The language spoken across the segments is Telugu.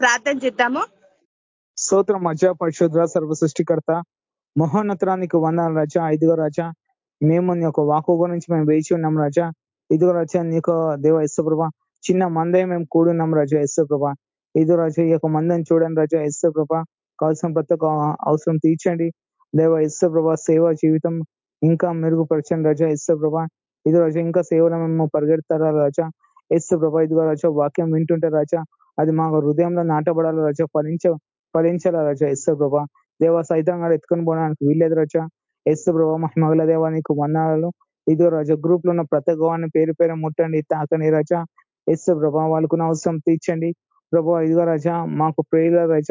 ప్రార్థన చేద్దాము. స్తోత్రం మజ పరిశుద్ర సర్వ సృష్టికర్త మహోన్నతరానికి వందల రజ. ఐదుగో రజ మేము నీ యొక్క వాకు గురించి మేము వేచి ఉన్నాం రాజా. ఇదిగో రజ నీకు దేవ ఇష్టప్రభ చిన్న మందే మేము కూడున్నాం రాజా ఇష్టప్రభ ఇదిగో రజ ఈ యొక్క మందని చూడండి రాజా ఇష్టప్రభ కావాల్సిన ప్రతి అవసరం తీర్చండి. దేవ ఇష్టప్రభ సేవ జీవితం ఇంకా మెరుగుపరచండి రజ ఇష్టప్రభ ఇది రాజా ఇంకా సేవలు మేము పరిగెడతారా రాజా? ఇష్టప్రభ ఇదిగో రాజా వాక్యం వింటుంటే రాజా అది మా హృదయంలో నాటబడాలి రచ ఫలించ ఫలించాల రచ ఎస్సు ప్రభా. దేవ సైతంగా ఎత్తుకొని పోవడానికి వీల్లేదు రచ ఎస్సు ప్రభా మహిమగల దేవా నీకు వందనాలు. ఇదో రజ గ్రూప్లో ఉన్న ప్రతి గోవాన్ని పేరు పేరు ముట్టండి తాకని రచ ఎస్సు ప్రభా వాళ్ళకున్న అవసరం తీర్చండి. ప్రభా ఇదిగో రాజా మాకు ప్రేయుల రచ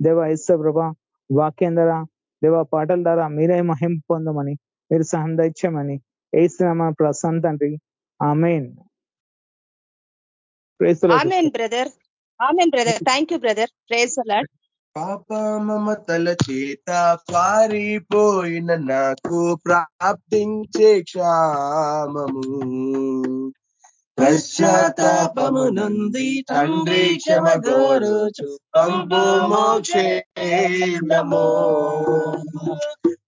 దేవ ఎస్సు ప్రభా వాక్యం ద్వారా దేవ పాటల ద్వారా మీరే మహిం పొందమని మీరు సహం దైత్యమని వేసిన ప్రశాంత్ తండ్రి. Amen brother. Amen brother thank you brother praise the Lord పాప మమతల చేత పారిపోయిన నాకు ప్రాప్తించే క్షామము. పశ్చాత్తాపము నుండి తండ్రి క్షమ గోరుచు పంపు మోక్షేమో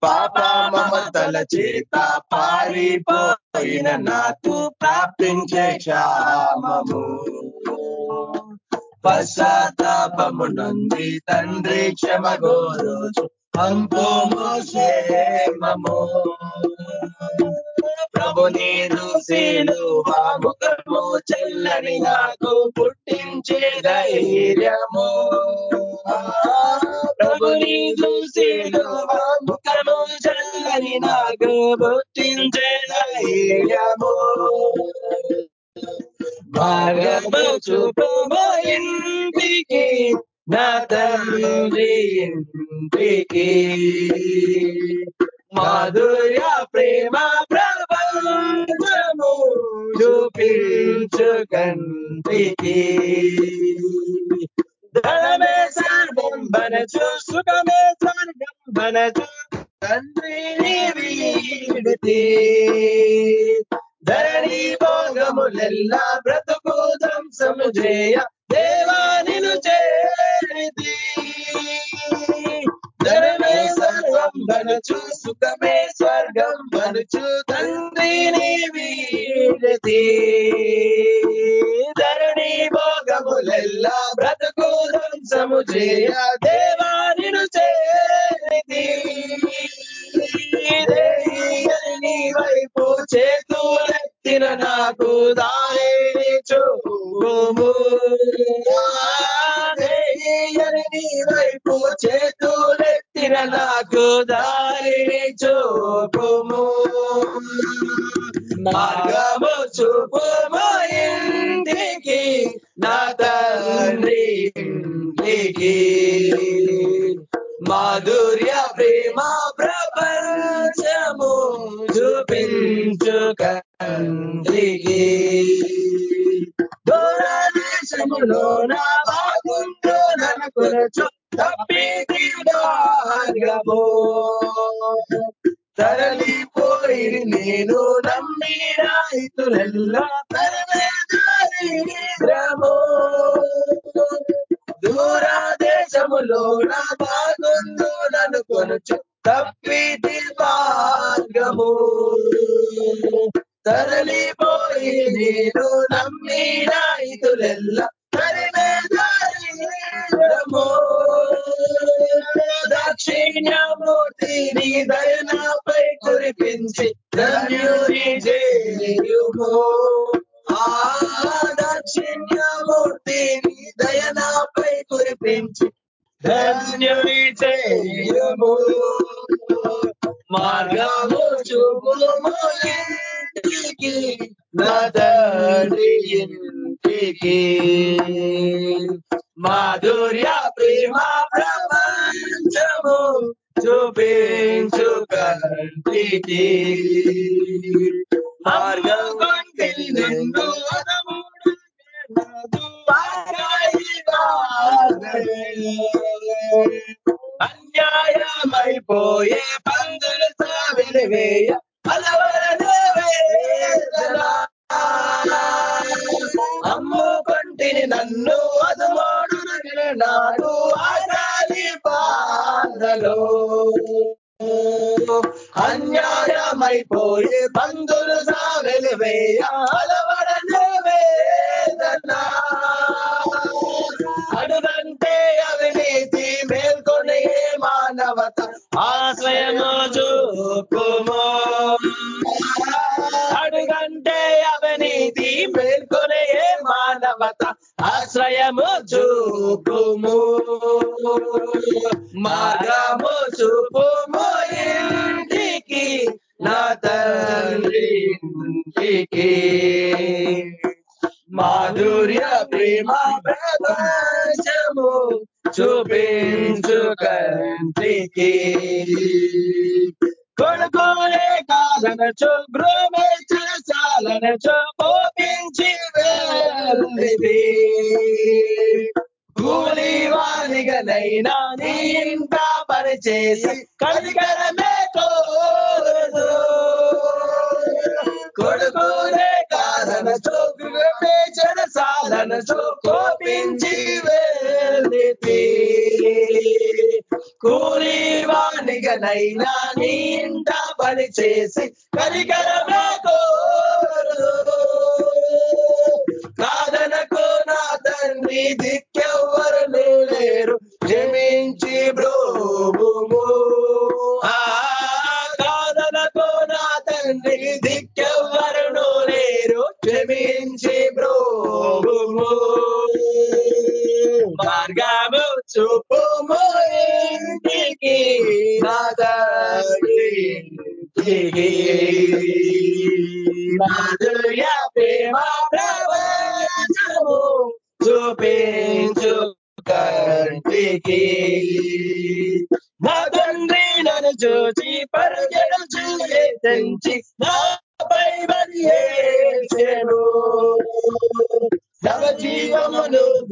పాప మమతల చేత పారిపోయిన నాకు ప్రాప్తించే క్షామము. పశ్చాత్తాపము నుండి తండ్రి క్షమగోరోజు పంపము క్షేమము ప్రభు నీరు శీలువా ముఖము చెల్లని నాకు పుట్టించే ధైర్యము. ప్రభు నీరు శీలువా ముఖము చెల్లని నాకు పుట్టించే ధైర్యము. భాగము ఇంటికి నా తండ్రి ఇంటికి మాధుర్య ప్రేమ ప్రపంచము చూపించు కంటికి ధనమే సర్వం బనచు సుఖమే స్వర్గం బనచు తండ్రి వీడితే. భోగములెల్లా బ్రతుకు ధ్వంసము చేయ దేవానిను చేరిది ధరమే సర్వం బనుచు సుఖమే స్వర్గం బనుచు తండ్రిని వీడితి ధరణి భోగములెల్లా బ్రతుకు ధ్వంసము చేయ దేవానిను చేరిది నీ వైపు చేతులెత్తిన నాకు దారి చూము నీ వైపు చేతులెత్తిన నాకు దారిని చూపుము. మార్గము చూపుము ఇంటికి నా తండ్రి ఇంటికి. మాధుర్య ప్రేమ ప్రపంచము చూపించు కంటికి దూరదేశములో నా బాగుంటూ ననుకొనచు తప్పిది మార్గము తరలిపోయి నేను నమ్మిన ఇతులెల్లా తరవేదాము దూరాదేశములో నా బాగుందు నన్ను కొనుచు. తప్పిది మార్గము తరలిపోయి నేను నమ్మిన ఇతులెల్లా తరిమేదాము దక్షిణ్యమూర్తిని దయనాపై కురిపించి ధన్యుని జయము. ఆదర్శన్యమూర్తి దయనాపై కురిపించి ధన్యుని చేయము మార్గము చూపుము ఇంటికి నదరి మాధుర్య ప్రేమ ప్రపంచము చూపించు కంటికి. అన్యాయమైపోయే పందులు సావిలివేయ అమ్ముకొంటిని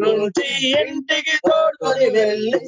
నుంచి ఇంటికి తోడుకొని వెళ్ళి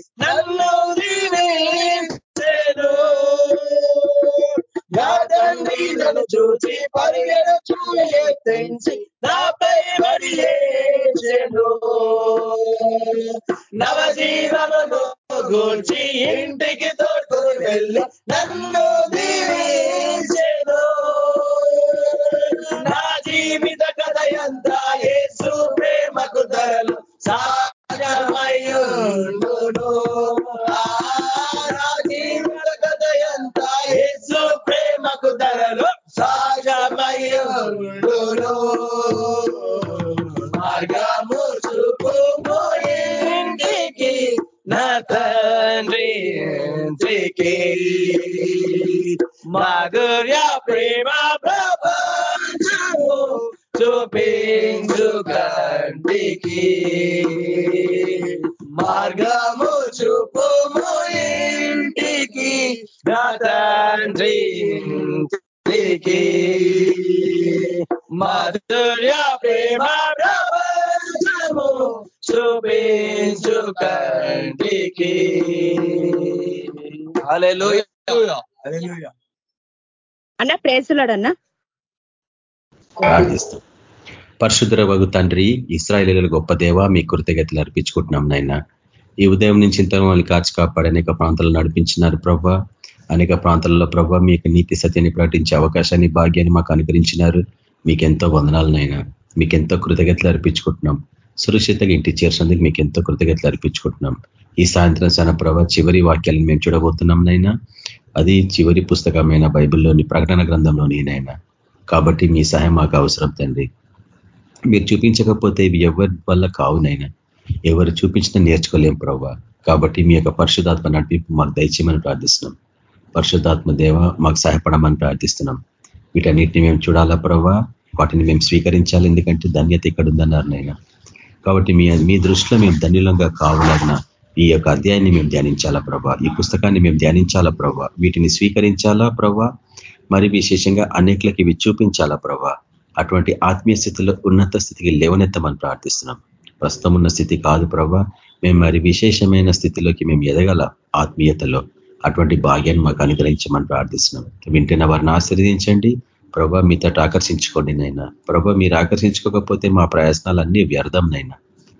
అన్న ప్రేసులాడన్నా ప్రార్థిస్తాం. పరిశుద్ధ వగు తండ్రి ఇస్రాయలీల గొప్ప దేవ మీ కృతజ్ఞతలు అర్పించుకుంటున్నాం నాయన. ఈ ఉదయం నుంచి ఇంత మమ్మల్ని కాచి కాపాడి అనేక ప్రాంతాలు నడిపించినారు ప్రభా. అనేక ప్రాంతాలలో ప్రభా మీకు నీతి సత్యాన్ని ప్రకటించే అవకాశాన్ని భాగ్యాన్ని మాకు అనుగ్రహించినారు. మీకెంతో వందనాలు నాయన. మీకెంతో కృతజ్ఞతలు అర్పించుకుంటున్నాం. సురక్షితంగా ఇంటి చేర్చినందుకు మీకు ఎంతో కృతజ్ఞతలు అర్పించుకుంటున్నాం. ఈ సాయంత్రం సన ప్రభ చివరి వాక్యాలను మేము చూడబోతున్నాం నైనా అది చివరి పుస్తకమైన బైబిల్లోని ప్రకటన గ్రంథంలోని నైనా కాబట్టి మీ సహాయం మాకు అవసరం తండ్రి. మీరు చూపించకపోతే ఇవి ఎవరి వల్ల కావునైనా ఎవరు చూపించినా నేర్చుకోలేం ప్రభావ కాబట్టి మీ యొక్క పరిశుధాత్మ నడిపి మాకు దయచేయమని ప్రార్థిస్తున్నాం. పరిశుద్ధాత్మ దేవ మాకు సహాయపడమని ప్రార్థిస్తున్నాం. వీటన్నిటిని మేము చూడాలా ప్రవ్వ వాటిని మేము స్వీకరించాలి. ఎందుకంటే ధన్యత ఇక్కడ ఉందన్నారు నైనా కాబట్టి మీ మీ దృష్టిలో మేము ధన్యులంగా కావాలన్నా ఈ యొక్క అధ్యాయాన్ని మేము ధ్యానించాలా ప్రభా? ఈ పుస్తకాన్ని మేము ధ్యానించాలా ప్రభా? వీటిని స్వీకరించాలా ప్రభా? మరి విశేషంగా అనేకులకి ఇవి చూపించాలా ప్రభా? అటువంటి ఆత్మీయ స్థితిలో ఉన్నత స్థితికి లేవనెత్తమని ప్రార్థిస్తున్నాం. ప్రస్తుతం ఉన్న స్థితి కాదు ప్రభా. మేము మరి విశేషమైన స్థితిలోకి మేము ఎదగల ఆత్మీయతలో. అటువంటి భాగ్యాన్ని మాకు అనుగ్రహించమని ప్రార్థిస్తున్నాం. వింటున్న వారిని ఆశీర్వదించండి. ప్రభా మీతో ఆకర్షించుకోండి నైనా ప్రభా మీరు ఆకర్షించుకోకపోతే మా ప్రయాసనాలన్నీ వ్యర్థం నైనా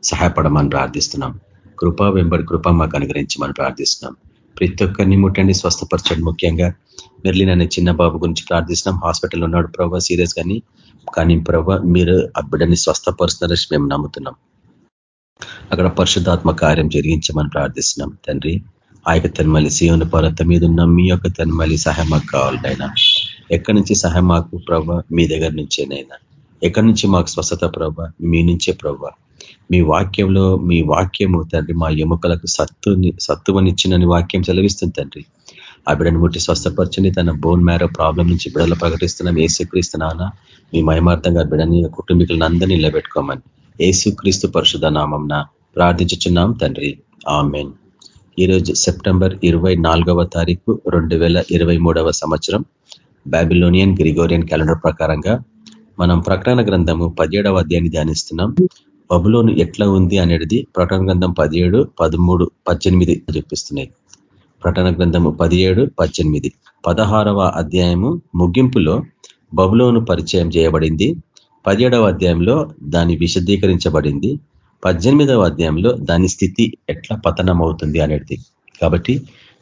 సహాయపడమని ప్రార్థిస్తున్నాం. కృప వెంబడి కృప మాకు అనుగ్రహించి మనం ప్రార్థిస్తున్నాం. ప్రతి ఒక్కరిని ముట్టండి స్వస్థపరచండి ముఖ్యంగా. మెర్లిన్ అనే చిన్న బాబు గురించి ప్రార్థిస్తున్నాం. హాస్పిటల్ ఉన్నాడు ప్రభావ సీరియస్ కానీ కానీ ప్రభావ మీరు ఆ బిడ్డని స్వస్థపరుస్తున్నారని మేము నమ్ముతున్నాం. అక్కడ పరిశుద్ధాత్మ కార్యం జరిగించమని ప్రార్థిస్తున్నాం. తండ్రి ఆ యొక్క తన్మలి సీవన పర్వత మీద ఉన్న మీ యొక్క తన్మలి సహాయం మాకు కావాలైనా ఎక్కడి నుంచి సహాయం మాకు ప్రభ? మీ దగ్గర నుంచేనైనా. ఎక్కడి నుంచి మాకు స్వస్థత ప్రభ? మీ నుంచే ప్రభ. మీ వాక్యంలో మీ వాక్యము తండ్రి మా ఎముకలకు సత్తుని సత్తువనిచ్చినని వాక్యం సెలవిస్తుంది తండ్రి. ఆ బిడ్డను ముట్టి స్వస్థపరచని తన బోన్ మ్యారో ప్రాబ్లం నుంచి బిడలు ప్రకటిస్తున్నాం. ఏసుక్రీస్తున్నానా మీ మయమార్థంగా బిడని కుటుంబీకులను అందరినీ నిలబెట్టుకోమని. ఏసుక్రీస్తు పరిశుధ నామంన ప్రార్థించుచున్నాం తండ్రి. ఆమెన్. ఈరోజు సెప్టెంబర్ ఇరవై నాలుగవ తారీఖు రెండు వేల ఇరవై మూడవ సంవత్సరం బాబిలోనియన్ గ్రిగోరియన్ క్యాలెండర్ ప్రకారంగా మనం ప్రకటన గ్రంథము పదిహేడవ అధ్యాయాన్ని ధ్యానిస్తున్నాం. బబులోను ఎట్లా ఉంది అనేది ప్రకటన గ్రంథం పదిహేడు పదమూడు పద్దెనిమిది చూపిస్తున్నాయి ప్రకటన గ్రంథము పదిహేడు పద్దెనిమిది. పదహారవ అధ్యాయము ముగింపులో బబులోను పరిచయం చేయబడింది. పదిహేడవ అధ్యాయంలో దాని విశదీకరించబడింది. పద్దెనిమిదవ అధ్యాయంలో దాని స్థితి ఎట్లా పతనం అవుతుంది అనేది. కాబట్టి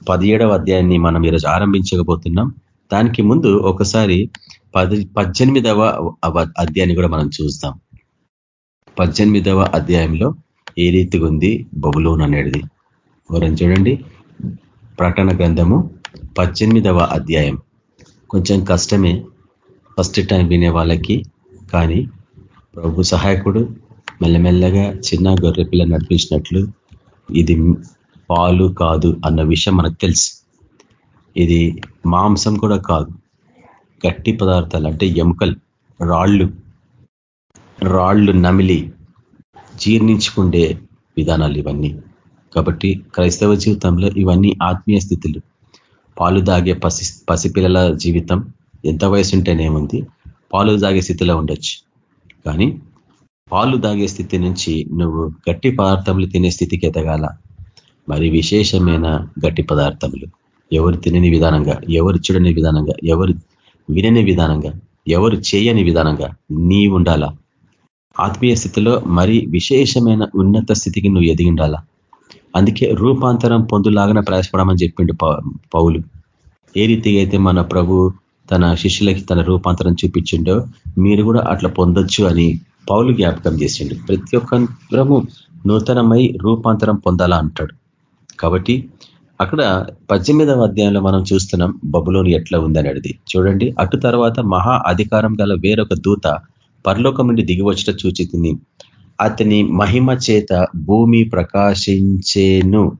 పదిహేడవ అధ్యాయాన్ని మనం ఈరోజు ఆరంభించకపోతున్నాం దానికి ముందు ఒకసారి పది పద్దెనిమిదవ అధ్యాయాన్ని కూడా మనం చూస్తాం. పద్దెనిమిదవ అధ్యాయంలో ఏ రీతిగా ఉంది బబులోన్ అనేది? వరం చూడండి. ప్రకటన గ్రంథము పద్దెనిమిదవ అధ్యాయం. కొంచెం కష్టమే. ఫస్ట్ టైం వినే వాళ్ళకి కానీ ప్రభు సహాయకుడు మెల్లమెల్లగా చిన్న గొర్రెపిల్ల నడిపించినట్లు ఇది పాలు కాదు అన్న విషయం మనకు తెలుసు. ఇది మాంసం కూడా కాదు. గట్టి పదార్థాలు అంటే ఎముకలు రాళ్ళు. రాళ్ళు నమిలి జీర్ణించుకుండే విధానాలు ఇవన్నీ. కాబట్టి క్రైస్తవ జీవితంలో ఇవన్నీ ఆత్మీయ స్థితులు. పాలు దాగే పసి పసిపిల్లల జీవితం ఎంత వయసు ఉంటేనేముంది పాలు దాగే స్థితిలో ఉండొచ్చు. కానీ పాలు దాగే స్థితి నుంచి నువ్వు గట్టి పదార్థములు తినే స్థితికి ఎదగాల. మరి విశేషమైన గట్టి పదార్థములు. ఎవరు తినని విధానంగా ఎవరు చూడని విధానంగా ఎవరు వినని విధానంగా ఎవరు చేయని విధానంగా నీ ఉండాలా? ఆత్మీయ స్థితిలో మరి విశేషమైన ఉన్నత స్థితికి నువ్వు ఎదిగిండాలా? అందుకే రూపాంతరం పొందులాగానే ప్రయాసపడమని చెప్పిండు పౌలు. ఏ రీతిగా అయితే మన ప్రభు తన శిష్యులకి తన రూపాంతరం చూపించిండో మీరు కూడా అట్లా పొందొచ్చు అని పౌలు జ్ఞాపకం చేసిండు. ప్రతి ఒక్కరము నూతనమై రూపాంతరం పొందాలా అంటాడు. కాబట్టి అక్కడ పద్దెనిమిదవ అధ్యాయంలో మనం చూస్తున్నాం బబులోని ఎట్లా ఉందనేది. చూడండి అటు తర్వాత మహా అధికారం గల వేరొక దూత పరలోకం నుండి దిగివచ్చట చూచి అతని మహిమ చేత భూమి ప్రకాశించేను.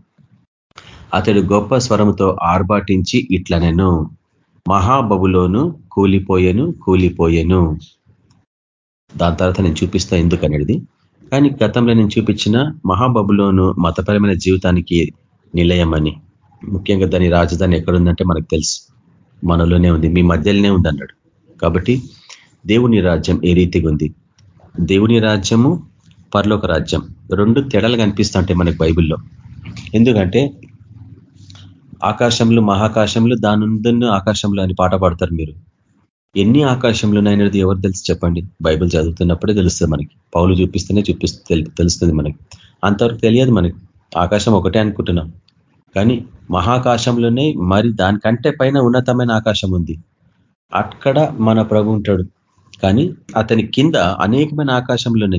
అతడు గొప్ప స్వరంతో ఆర్భాటించి ఇట్లనెను. మహాబబులోను కూలిపోయెను కూలిపోయెను. దాని తర్వాత నేను చూపిస్తా ఎందుకనేది. కానీ గతంలో నేను చూపించిన మహాబబులోను మతపరమైన జీవితానికి నిలయమని. ముఖ్యంగా దాని రాజధాని ఎక్కడుందంటే మనకు తెలుసు. మనలోనే ఉంది. మీ మధ్యలోనే ఉంది అన్నాడు కాబట్టి దేవుని రాజ్యం ఏ రీతిగా ఉంది? దేవుని రాజ్యము పరలోక రాజ్యం. రెండు తెడలు కనిపిస్తుంటాయి మనకు బైబిల్లో. ఎందుకంటే ఆకాశంలో మహాకాశంలో దాని ఆకాశంలో అని పాట పాడతారు మీరు. ఎన్ని ఆకాశంలోనైనది ఎవరు తెలుసు చెప్పండి? బైబిల్ చదువుతున్నప్పుడే తెలుస్తుంది మనకి. పౌలు చూపిస్తేనే చూపిస్తు తెలుస్తుంది మనకి. అంతవరకు తెలియదు మనకి. ఆకాశం ఒకటే అనుకుంటున్నాం. కానీ మహాకాశంలోనే మరి దానికంటే పైన ఉన్నతమైన ఆకాశం ఉంది. అక్కడ మన ప్రభు ఉంటాడు. కానీ అతని కింద అనేకమైన ఆకాశంలోనే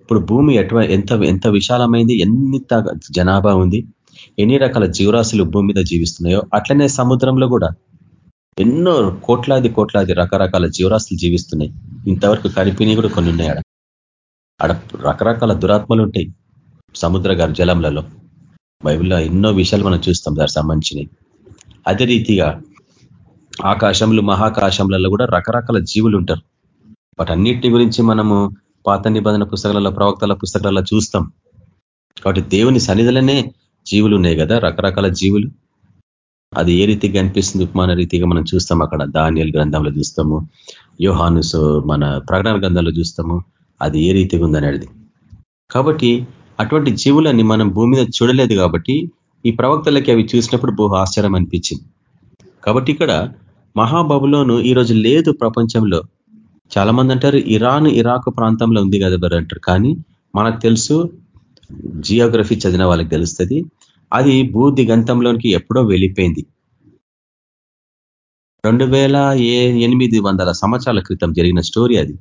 ఇప్పుడు భూమి ఎటు ఎంత ఎంత విశాలమైంది ఎంత జనాభా ఉంది ఎన్ని రకాల జీవరాశులు భూమి మీద జీవిస్తున్నాయో అట్లనే సముద్రంలో కూడా ఎన్నో కోట్లాది కోట్లాది రకరకాల జీవరాశులు జీవిస్తున్నాయి. ఇంతవరకు కనిపినవి కూడా కొన్ని ఉన్నాయి ఆడ. ఆడ రకరకాల దురాత్మలు ఉంటాయి. సముద్ర జలంలలో బైబిల్లో ఎన్నో విషయాలు మనం చూస్తాం దానికి సంబంధించినవి. అదే రీతిగా ఆకాశంలో మహాకాశంలలో కూడా రకరకాల జీవులు ఉంటారు. వాటన్నిటిని గురించి మనము పాత నిబంధన పుస్తకాలలో ప్రవక్తల పుస్తకాలలో చూస్తాం. కాబట్టి దేవుని సన్నిధులనే జీవులు ఉన్నాయి కదా రకరకాల జీవులు. అది ఏ రీతిగా అనిపిస్తుంది? ఉపమాన రీతిగా మనం చూస్తాం అక్కడ. ధాన్యాల గ్రంథంలో చూస్తాము. యోహాను మన ప్రకటన గ్రంథంలో చూస్తాము. అది ఏ రీతిగా ఉందనేది కాబట్టి అటువంటి జీవులన్నీ మనం భూమి మీద చూడలేదు కాబట్టి ఈ ప్రవక్తలకి అవి చూసినప్పుడు బహు ఆశ్చర్యం అనిపించింది. కాబట్టి ఇక్కడ మహాబబులోను ఈరోజు లేదు ప్రపంచంలో. చాలా మంది అంటారు ఇరాన్ ఇరాక్ ప్రాంతంలో ఉంది కదా బ్రదర్ అంటారు. కానీ మనకు తెలుసు జియోగ్రఫీ చదివిన వాళ్ళకి తెలుస్తుంది అది భూ దిగంతంలోనికి ఎప్పుడో వెళ్ళిపోయింది. రెండు వేల ఎనిమిది వందల సంవత్సరాల క్రితం జరిగిన స్టోరీ అది.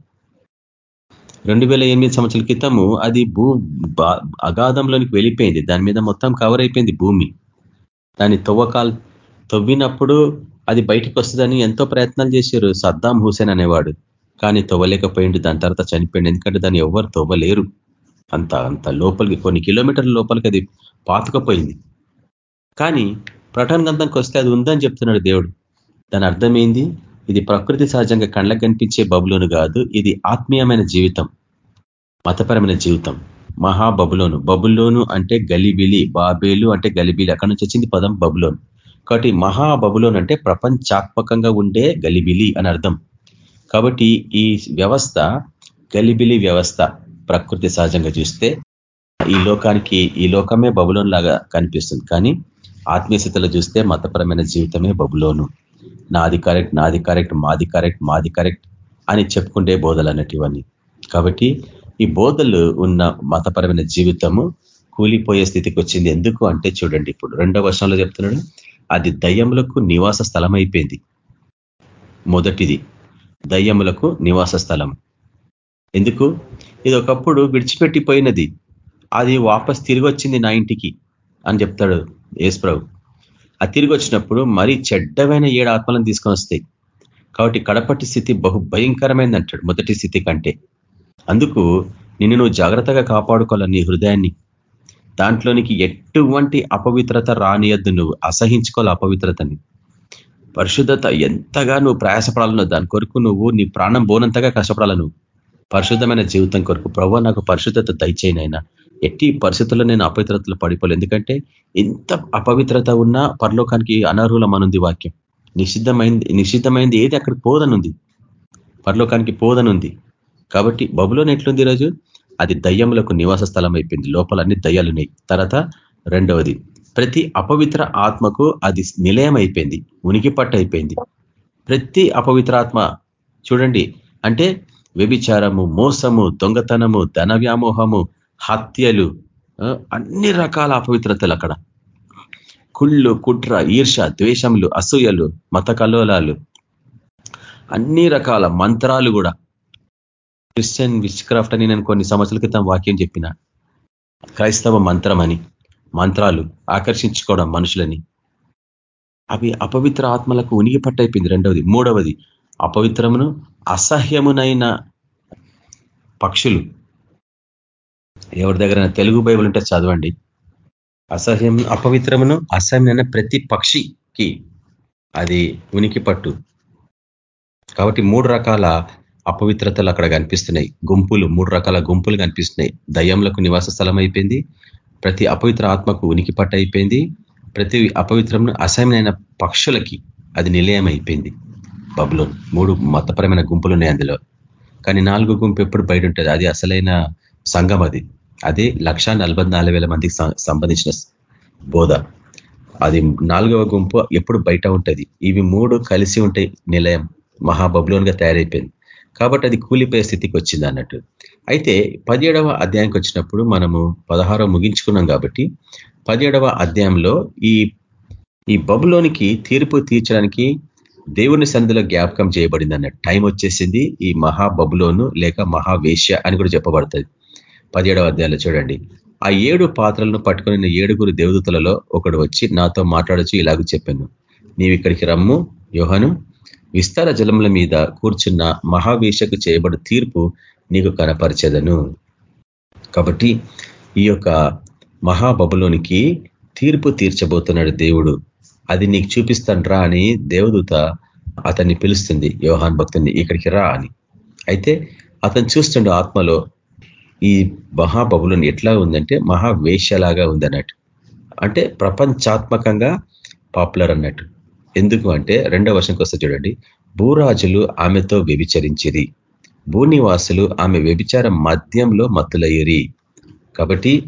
రెండు వేల ఎనిమిది సంవత్సరాల క్రితము అది భూ అగాధంలోనికి వెళ్ళిపోయింది. దాని మీద మొత్తం కవర్ అయిపోయింది భూమి. దాని తవ్వకాలు తవ్వినప్పుడు అది బయటకు వస్తుందని ఎంతో ప్రయత్నాలు చేశారు సద్దాం హుసేన్ అనేవాడు. కానీ తవ్వలేకపోయింది దాని తర్వాత చనిపోయింది ఎందుకంటే దాన్ని ఎవరు తవ్వలేరు. అంత అంత లోపలికి కొన్ని కిలోమీటర్ల లోపలికి అది పాతుకపోయింది. కానీ ప్రటన్ గంధంకి వస్తే అది ఉందని చెప్తున్నాడు దేవుడు. దాని అర్థమైంది ఇది ప్రకృతి సహజంగా కళ్ళకు కనిపించే బబులోను కాదు. ఇది ఆత్మీయమైన జీవితం. మతపరమైన జీవితం. మహా బబులోను. బబులోను అంటే గలిబిలి బాబేలు అంటే గలిబిలి. అక్కడి నుంచి వచ్చింది పదం బబులోను. కాబట్టి మహా బబులోన్ అంటే ప్రపంచాత్మకంగా ఉండే గలిబిలి అని అర్థం. కాబట్టి ఈ వ్యవస్థ గలిబిలి వ్యవస్థ ప్రకృతి సహజంగా చూస్తే ఈ లోకానికి ఈ లోకమే బబులోన్ లాగా కనిపిస్తుంది. కానీ ఆత్మీయస్థితిలో చూస్తే మతపరమైన జీవితమే బబులోను. నాది కరెక్ట్ నాది కరెక్ట్ మాది కరెక్ట్ మాది కరెక్ట్ అని చెప్పుకుంటే బోధలు అన్నటివన్నీ కాబట్టి ఈ బోధలు ఉన్న మతపరమైన జీవితము కూలిపోయే స్థితికి వచ్చింది. ఎందుకు అంటే చూడండి ఇప్పుడు రెండో వర్షంలో చెప్తున్నాడు అది దయ్యములకు నివాస స్థలం అయిపోయింది మొదటిది. దయ్యములకు నివాస స్థలం. ఎందుకు? ఇది ఒకప్పుడు విడిచిపెట్టిపోయినది. అది వాపస్ తిరిగి వచ్చింది నా ఇంటికి అని చెప్తాడు యేసుప్రభు. ఆ తిరిగి వచ్చినప్పుడు మరీ చెడ్డమైన ఏడు ఆత్మలను తీసుకొని వస్తాయి కాబట్టి కడపటి స్థితి బహు భయంకరమైంది అంటాడు మొదటి స్థితి కంటే. అందుకు నిన్ను నువ్వు జాగ్రత్తగా కాపాడుకోవాలి నీ హృదయాన్ని. దాంట్లోనికి ఎటువంటి అపవిత్రత రానియద్దు నువ్వు అసహించుకోవాలి అపవిత్రతని. పరిశుద్ధత ఎంతగా నువ్వు ప్రయాసపడాలనో దాని కొరకు నువ్వు నీ ప్రాణం బోనంతగా కష్టపడాల నువ్వు. పరిశుద్ధమైన జీవితం కొరకు ప్రభు నాకు పరిశుద్ధత దయచేయనైనా ఎట్టి పరిస్థితుల్లో నేను అపవిత్రతలు పడిపోలేదు ఎందుకంటే ఎంత అపవిత్రత ఉన్నా పరలోకానికి అనర్హులమనుంది వాక్యం. నిషిద్ధమైంది నిషిద్ధమైంది ఏది అక్కడికి పోదనుంది? పరలోకానికి పోదనుంది. కాబట్టి బబులోని ఎట్లుంది ఈరోజు? అది దయ్యములకు నివాస స్థలం అయిపోయింది. లోపల అన్ని దయ్యాలున్నాయి. తర్వాత రెండవది ప్రతి అపవిత్ర ఆత్మకు అది నిలయం అయిపోయింది ఉనికి పట్టయిపోయింది ప్రతి అపవిత్ర ఆత్మ చూడండి అంటే వ్యభిచారము మోసము దొంగతనము ధన వ్యామోహము హత్యలు అన్ని రకాల అపవిత్రతలు అక్కడ. కుళ్ళు కుట్ర ఈర్ష ద్వేషములు అసూయలు మత కలోలాలు అన్ని రకాల మంత్రాలు కూడా. క్రిస్టియన్ విచ్ అని నేను కొన్ని సంవత్సరాల క్రితం వాక్యం చెప్పిన క్రైస్తవ మంత్రం అని. మంత్రాలు ఆకర్షించుకోవడం మనుషులని. అవి అపవిత్ర ఆత్మలకు ఉనికి పట్టయిపోయింది రెండవది. మూడవది అపవిత్రమును అసహ్యమునైన పక్షులు. ఎవరి దగ్గర తెలుగు బైబుల్ ఉంటే చదవండి. అసహ్యం అపవిత్రమును అసహ్యమైన ప్రతి పక్షికి అది ఉనికి పట్టు కాబట్టి మూడు రకాల అపవిత్రతలు అక్కడ కనిపిస్తున్నాయి. గుంపులు మూడు రకాల గుంపులు కనిపిస్తున్నాయి. దయ్యంలకు నివాస స్థలం అయిపోయింది. ప్రతి అపవిత్ర ఆత్మకు ఉనికి పట్టయిపోయింది ప్రతి అపవిత్రమును అసహ్యమైన పక్షులకి అది నిలయం అయిపోయింది. బబులోన్ మూడు మతపరమైన గుంపులు ఉన్నాయి అందులో. కానీ నాలుగో గుంపు ఎప్పుడు బయట ఉంటుంది? అది అసలైన సంఘం అది. అది లక్ష మందికి సంబంధించిన బోధ. అది నాలుగవ గుంపు ఎప్పుడు బయట ఉంటుంది? ఇవి మూడు కలిసి ఉంటాయి నిలయం మహాబబులోన్గా తయారైపోయింది. కాబట్టి అది కూలిపోయే స్థితికి వచ్చింది అన్నట్టు. అయితే పదిహేడవ అధ్యాయంకి వచ్చినప్పుడు మనము పదహారవ ముగించుకున్నాం కాబట్టి పదిహేడవ అధ్యాయంలో ఈ ఈ బబులోనికి తీర్పు తీర్చడానికి దేవుని సన్నిధిలో జ్ఞాపకం చేయబడింది అన్న టైం వచ్చేసింది. ఈ మహాబబులోను లేక మహావేశ్య అని కూడా చెప్పబడుతుంది. పదిహేడవ అధ్యాయంలో చూడండి. ఆ ఏడు పాత్రలను పట్టుకుని ఏడుగురు దేవదూతలలో ఒకడు వచ్చి నాతో మాట్లాడచ్చు ఇలాగ చెప్పాను. నీవు ఇక్కడికి రమ్ము యోహను. విస్తార జలముల మీద కూర్చున్న మహావేశకు చేయబడి తీర్పు నీకు కనపరిచేదను. కాబట్టి ఈ యొక్క మహాబబులోనికి తీర్పు తీర్చబోతున్నాడు దేవుడు. అది నీకు చూపిస్తాను రా అని దేవదూత అతన్ని పిలుస్తుంది యోహాన్ భక్తుని ఇక్కడికి రా అని. అయితే అతను చూస్తుండే ఆత్మలో ఈ మహాబబులోని ఎట్లా ఉందంటే మహావేషలాగా ఉందన్నట్టు అంటే ప్రపంచాత్మకంగా పాపులర్ అన్నట్టు. ఎందుకు అంటే రెండవ వర్షంకి వస్తే చూడండి భూరాజులు ఆమెతో వ్యభిచరించిరి. భూనివాసులు ఆమె వ్యభిచార మద్యంలో మత్తులయ్యరి. కాబట్టి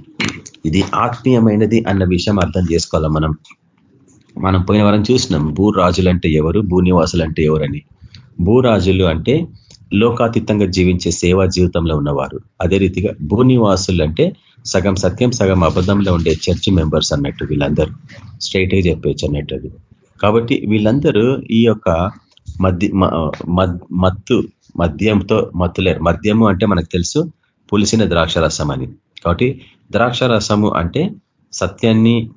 ఇది ఆత్మీయమైనది అన్న విషయం అర్థం చేసుకోవాలి మనం? మనం పోయిన వారం చూసినాం భూరాజులు అంటే ఎవరు భూనివాసులు అంటే ఎవరని. భూరాజులు అంటే లోకాతీతంగా జీవించే సేవా జీవితంలో ఉన్నవారు. అదే రీతిగా భూనివాసులు అంటే సగం సత్యం సగం అబద్ధంలో ఉండే చర్చ్ మెంబర్స్ అన్నట్టు వీళ్ళందరూ. స్ట్రైట్గా చెప్పేయచ్చు అన్నట్టు. కాబట్టి వీళ్ళందరూ ఈ యొక్క మద్య మత్తు మద్యంతో మత్తులేరు మద్యము అంటే మనకు తెలుసు పులిసిన ద్రాక్షరసం అని. కాబట్టి ద్రాక్షరసము అంటే సత్యాన్ని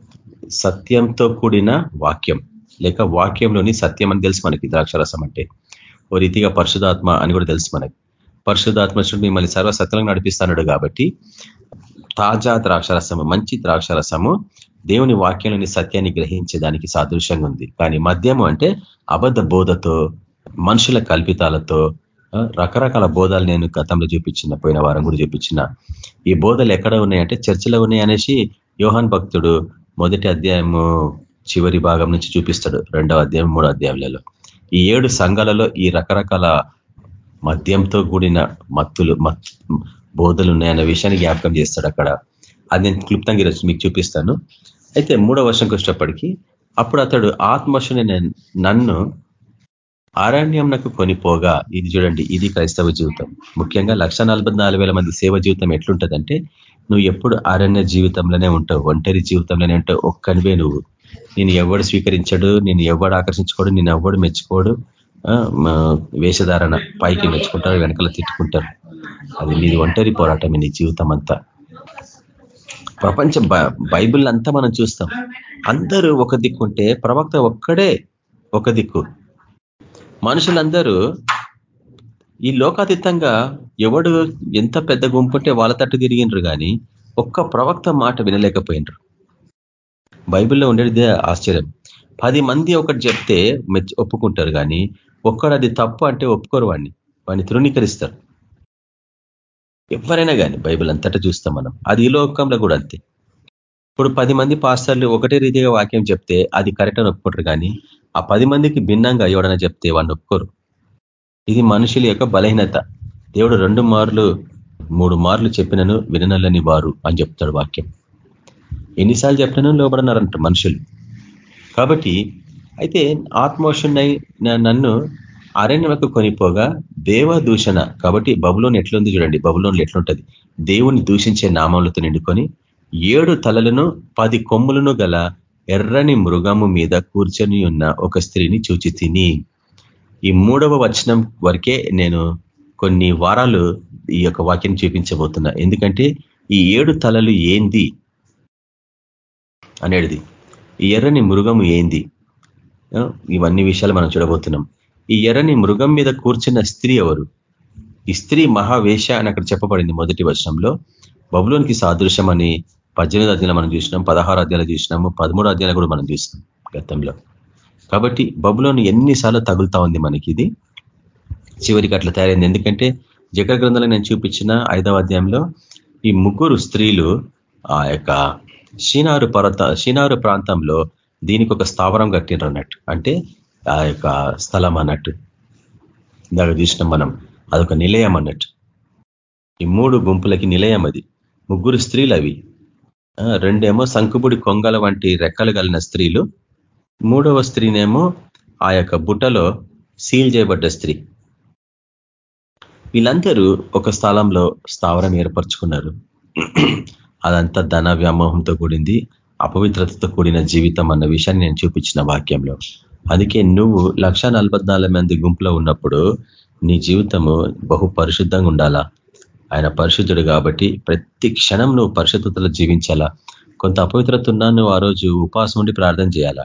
సత్యంతో కూడిన వాక్యం. లేక వాక్యంలోని సత్యం అని తెలుసు మనకి ద్రాక్షరసం అంటే. ఓ రీతిగా పరిశుధాత్మ అని కూడా తెలుసు మనకి. పరిశుధాత్మ మిమ్మల్ని సర్వసత్యంగా నడిపిస్తాడు కాబట్టి తాజా ద్రాక్షరసము మంచి ద్రాక్షరసము దేవుని వాక్యంలోని సత్యాన్ని గ్రహించేదానికి సాదృశ్యంగా ఉంది. కానీ మద్యము అంటే అబద్ధ బోధతో మనుషుల కల్పితాలతో రకరకాల బోధాలు నేను గతంలో చూపించిన పోయిన వారం కూడా చూపించిన. ఈ బోధలు ఎక్కడ ఉన్నాయంటే చర్చలో ఉన్నాయి అనేసి యోహాన్ భక్తుడు మొదటి అధ్యాయము చివరి భాగం నుంచి చూపిస్తాడు రెండవ అధ్యాయం మూడో అధ్యాయంలో. ఈ ఏడు సంఘాలలో ఈ రకరకాల మద్యంతో కూడిన మత్తులు బోధలు ఉన్నాయన్న విషయాన్ని జ్ఞాపకం చేస్తాడు అక్కడ. అది నేను క్లుప్తంగా ఈరోజు మీకు చూపిస్తాను. అయితే మూడో వర్షంకి వచ్చేటప్పటికీ అప్పుడు అతడు ఆత్మశుని నన్ను అరణ్యంనకు కొనిపోగా ఇది చూడండి ఇది క్రైస్తవ జీవితం. ముఖ్యంగా లక్ష మంది సేవ జీవితం ఎట్లుంటుందంటే నువ్వు ఎప్పుడు అరణ్య జీవితంలోనే ఉంటావు ఒంటరి జీవితంలోనే ఉంటావు ఒక్కనివే నువ్వు. నేను ఎవడు స్వీకరించడు నేను ఎవడు ఆకర్షించుకోడు నేను ఎవడు మెచ్చుకోడు వేషధారణ పైకి మెచ్చుకుంటారు వెనకాల తిట్టుకుంటారు. అది నీది ఒంటరి పోరాటం నీ జీవితం అంతా. ప్రపంచ బైబిల్ అంతా మనం చూస్తాం. అందరూ ఒక దిక్కుంటే ప్రవక్త ఒక్కడే ఒక దిక్కు. మనుషులందరూ ఈ లోకాతీతంగా ఎవడు ఎంత పెద్ద గుంపుంటే వాళ్ళ తట్టు తిరిగినరు కానీ ఒక్క ప్రవక్త మాట వినలేకపోయినరు బైబిల్లో ఉండేది ఆశ్చర్యం. పది మంది ఒకటి చెప్తే ఒప్పుకుంటారు కానీ ఒక్కడు అది తప్పు అంటే ఒప్పుకోరు వాడిని వాడిని తృణీకరిస్తారు. ఎవరైనా కానీ బైబిల్ అంతటా చూస్తాం మనం. అది ఈ లోకంలో కూడా అంతే. ఇప్పుడు పది మంది పాస్టర్లు ఒకటే రీతిగా వాక్యం చెప్తే అది కరెక్ట్ అని ఒప్పుకుంటారు కానీ ఆ పది మందికి భిన్నంగా ఎవడన్నా చెప్తే వాడిని ఒప్పుకోరు. ఇది మనుషుల యొక్క బలహీనత. దేవుడు రెండు మార్లు మూడు మార్లు చెప్పినను విననలని వారు అని చెప్తాడు వాక్యం. ఎన్నిసార్లు చెప్పినను లోబడన్నారంట మనుషులు. కాబట్టి అయితే ఆత్మోషణై నన్ను అరణ్యమకు కొనిపోగా దేవ దూషణ కాబట్టి బబులోని ఎట్లుంది చూడండి. బబులోన్లు ఎట్లుంటది? దేవుని దూషించే నామములతో నిండుకొని ఏడు తలలను పది కొమ్ములను గల ఎర్రని మృగము మీద కూర్చొని ఉన్న ఒక స్త్రీని చూచి తిని. ఈ మూడవ వచనం వరకే నేను కొన్ని వారాలు ఈ యొక్క వాక్యం చూపించబోతున్నా. ఎందుకంటే ఈ ఏడు తలలు ఏంది అనేది ఈ ఎర్రని మృగము ఏంది? ఇవన్నీ విషయాలు మనం చూడబోతున్నాం. ఈ ఎర్రని మృగం మీద కూర్చున్న స్త్రీ ఎవరు? ఈ స్త్రీ మహావేష అని అక్కడ చెప్పబడింది మొదటి వచనంలో. బబులోనికి సాదృశ్యం అని పద్దెనిమిది అధ్యాయులు మనం చూసినాం పదహారు అధ్యాయులు చూసినాము పదమూడు అధ్యాయులు కూడా మనం చూసినాం గతంలో. కాబట్టి బబులోని ఎన్నిసార్లు తగులుతా ఉంది మనకి ఇది? చివరికి అట్లా తయారైంది. ఎందుకంటే జగ గ్రంథంలో నేను చూపించిన ఐదవ అధ్యాయంలో ఈ ముగ్గురు స్త్రీలు ఆ యొక్క షీనారు పర్వత షీనారు ప్రాంతంలో దీనికి ఒక స్థావరం కట్టినారు అన్నట్టు. అంటే ఆ యొక్క స్థలం అన్నట్టు. ఇందాక చూసినాం మనం. అదొక నిలయం అన్నట్టు. ఈ మూడు గుంపులకి నిలయం అది. ముగ్గురు స్త్రీలు అవి. రెండేమో సంకుబుడి కొంగల వంటి రెక్కలు కలిగిన స్త్రీలు. మూడవ స్త్రీనేమో ఆ యొక్క బుట్టలో సీల్ చేయబడ్డ స్త్రీ. వీళ్ళందరూ ఒక స్థలంలో స్థావరం ఏర్పరచుకున్నారు. అదంతా ధన వ్యామోహంతో కూడింది అపవిత్రతతో కూడిన జీవితం అన్న విషయాన్ని నేను చూపించిన వాక్యంలో. అందుకే నువ్వు లక్ష మంది గుంపులో ఉన్నప్పుడు నీ జీవితము బహు పరిశుద్ధంగా ఉండాలా? ఆయన పరిశుద్ధుడు కాబట్టి ప్రతి క్షణం నువ్వు పరిశుద్ధతలో జీవించాలా? కొంత అపవిత్రత ఉన్నా నువ్వు ఆ రోజు ఉపాసం ఉండి ప్రార్థన చేయాలా?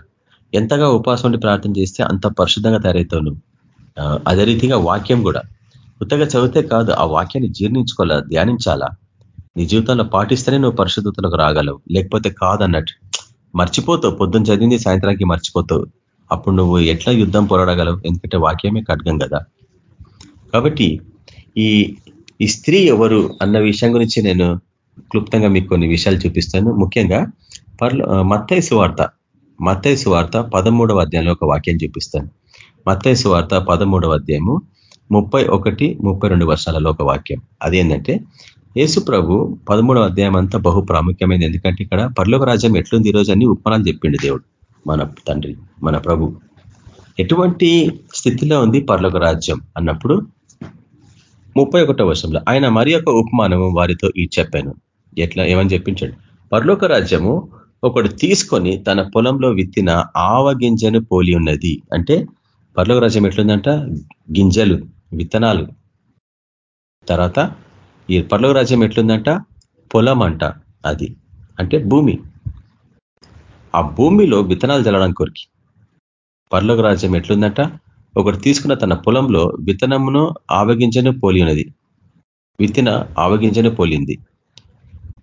ఎంతగా ఉపాసం ఉండి ప్రార్థన చేస్తే అంత పరిశుద్ధంగా తయారవుతావు నువ్వు? అదే రీతిగా వాక్యం కూడా. కొత్తగా చదివితే కాదు ఆ వాక్యాన్ని జీర్ణించుకోవాలా? ధ్యానించాలా? నీ జీవితంలో పాటిస్తేనే నువ్వు పరిశుద్ధతలకు రాగలవు. లేకపోతే కాదన్నట్టు. మర్చిపోతావు. పొద్దున్న చదివింది సాయంత్రానికి మర్చిపోతావు. అప్పుడు నువ్వు ఎట్లా యుద్ధం పోరాడగలవు? ఎందుకంటే వాక్యమే ఖడ్గం కదా. కాబట్టి ఈ ఈ స్త్రీ ఎవరు అన్న విషయం గురించి నేను క్లుప్తంగా మీకు కొన్ని విషయాలు చూపిస్తాను. ముఖ్యంగా పర్ల మత్తైసు వార్త. మత్తైసు వార్త పదమూడవ అధ్యాయంలో ఒక వాక్యం చూపిస్తాను. మత్తైసు వార్త పదమూడవ అధ్యాయము ముప్పై ఒకటి ముప్పై రెండు వర్షాలలో ఒక వాక్యం. అదేంటంటే యేసు ప్రభు పదమూడవ అధ్యాయం అంతా బహు ప్రాముఖ్యమైనది. ఎందుకంటే ఇక్కడ పర్లోక రాజ్యం ఎట్లుంది ఈరోజు అన్ని ఉపమానాలు చెప్పిండు దేవుడు మన తండ్రి మన ప్రభు. ఎటువంటి స్థితిలో ఉంది పర్లోక రాజ్యం అన్నప్పుడు ముప్పై ఒకటో వర్షంలో ఆయన మరి యొక్క ఉపమానము వారితో ఈ చెప్పాను. ఎట్లా? ఏమని చెప్పించాడు? పర్లోక రాజ్యము ఒకడు తీసుకొని తన పొలంలో విత్తిన ఆవగింజను పోలి ఉన్నది. అంటే పర్లోక రాజ్యం ఎట్లుందంట? గింజలు విత్తనాలు. తర్వాత ఈ పర్లోక రాజ్యం ఎట్లుందంట? పొలం అంట అది. అంటే భూమి. ఆ భూమిలో విత్తనాలు చల్లడం కొరికి. పర్లోక రాజ్యం ఎట్లుందంట? ఒకటి తీసుకున్న తన పొలంలో విత్తనమును ఆవగింజను పోలినది విత్తిన ఆవగింజను పోలింది.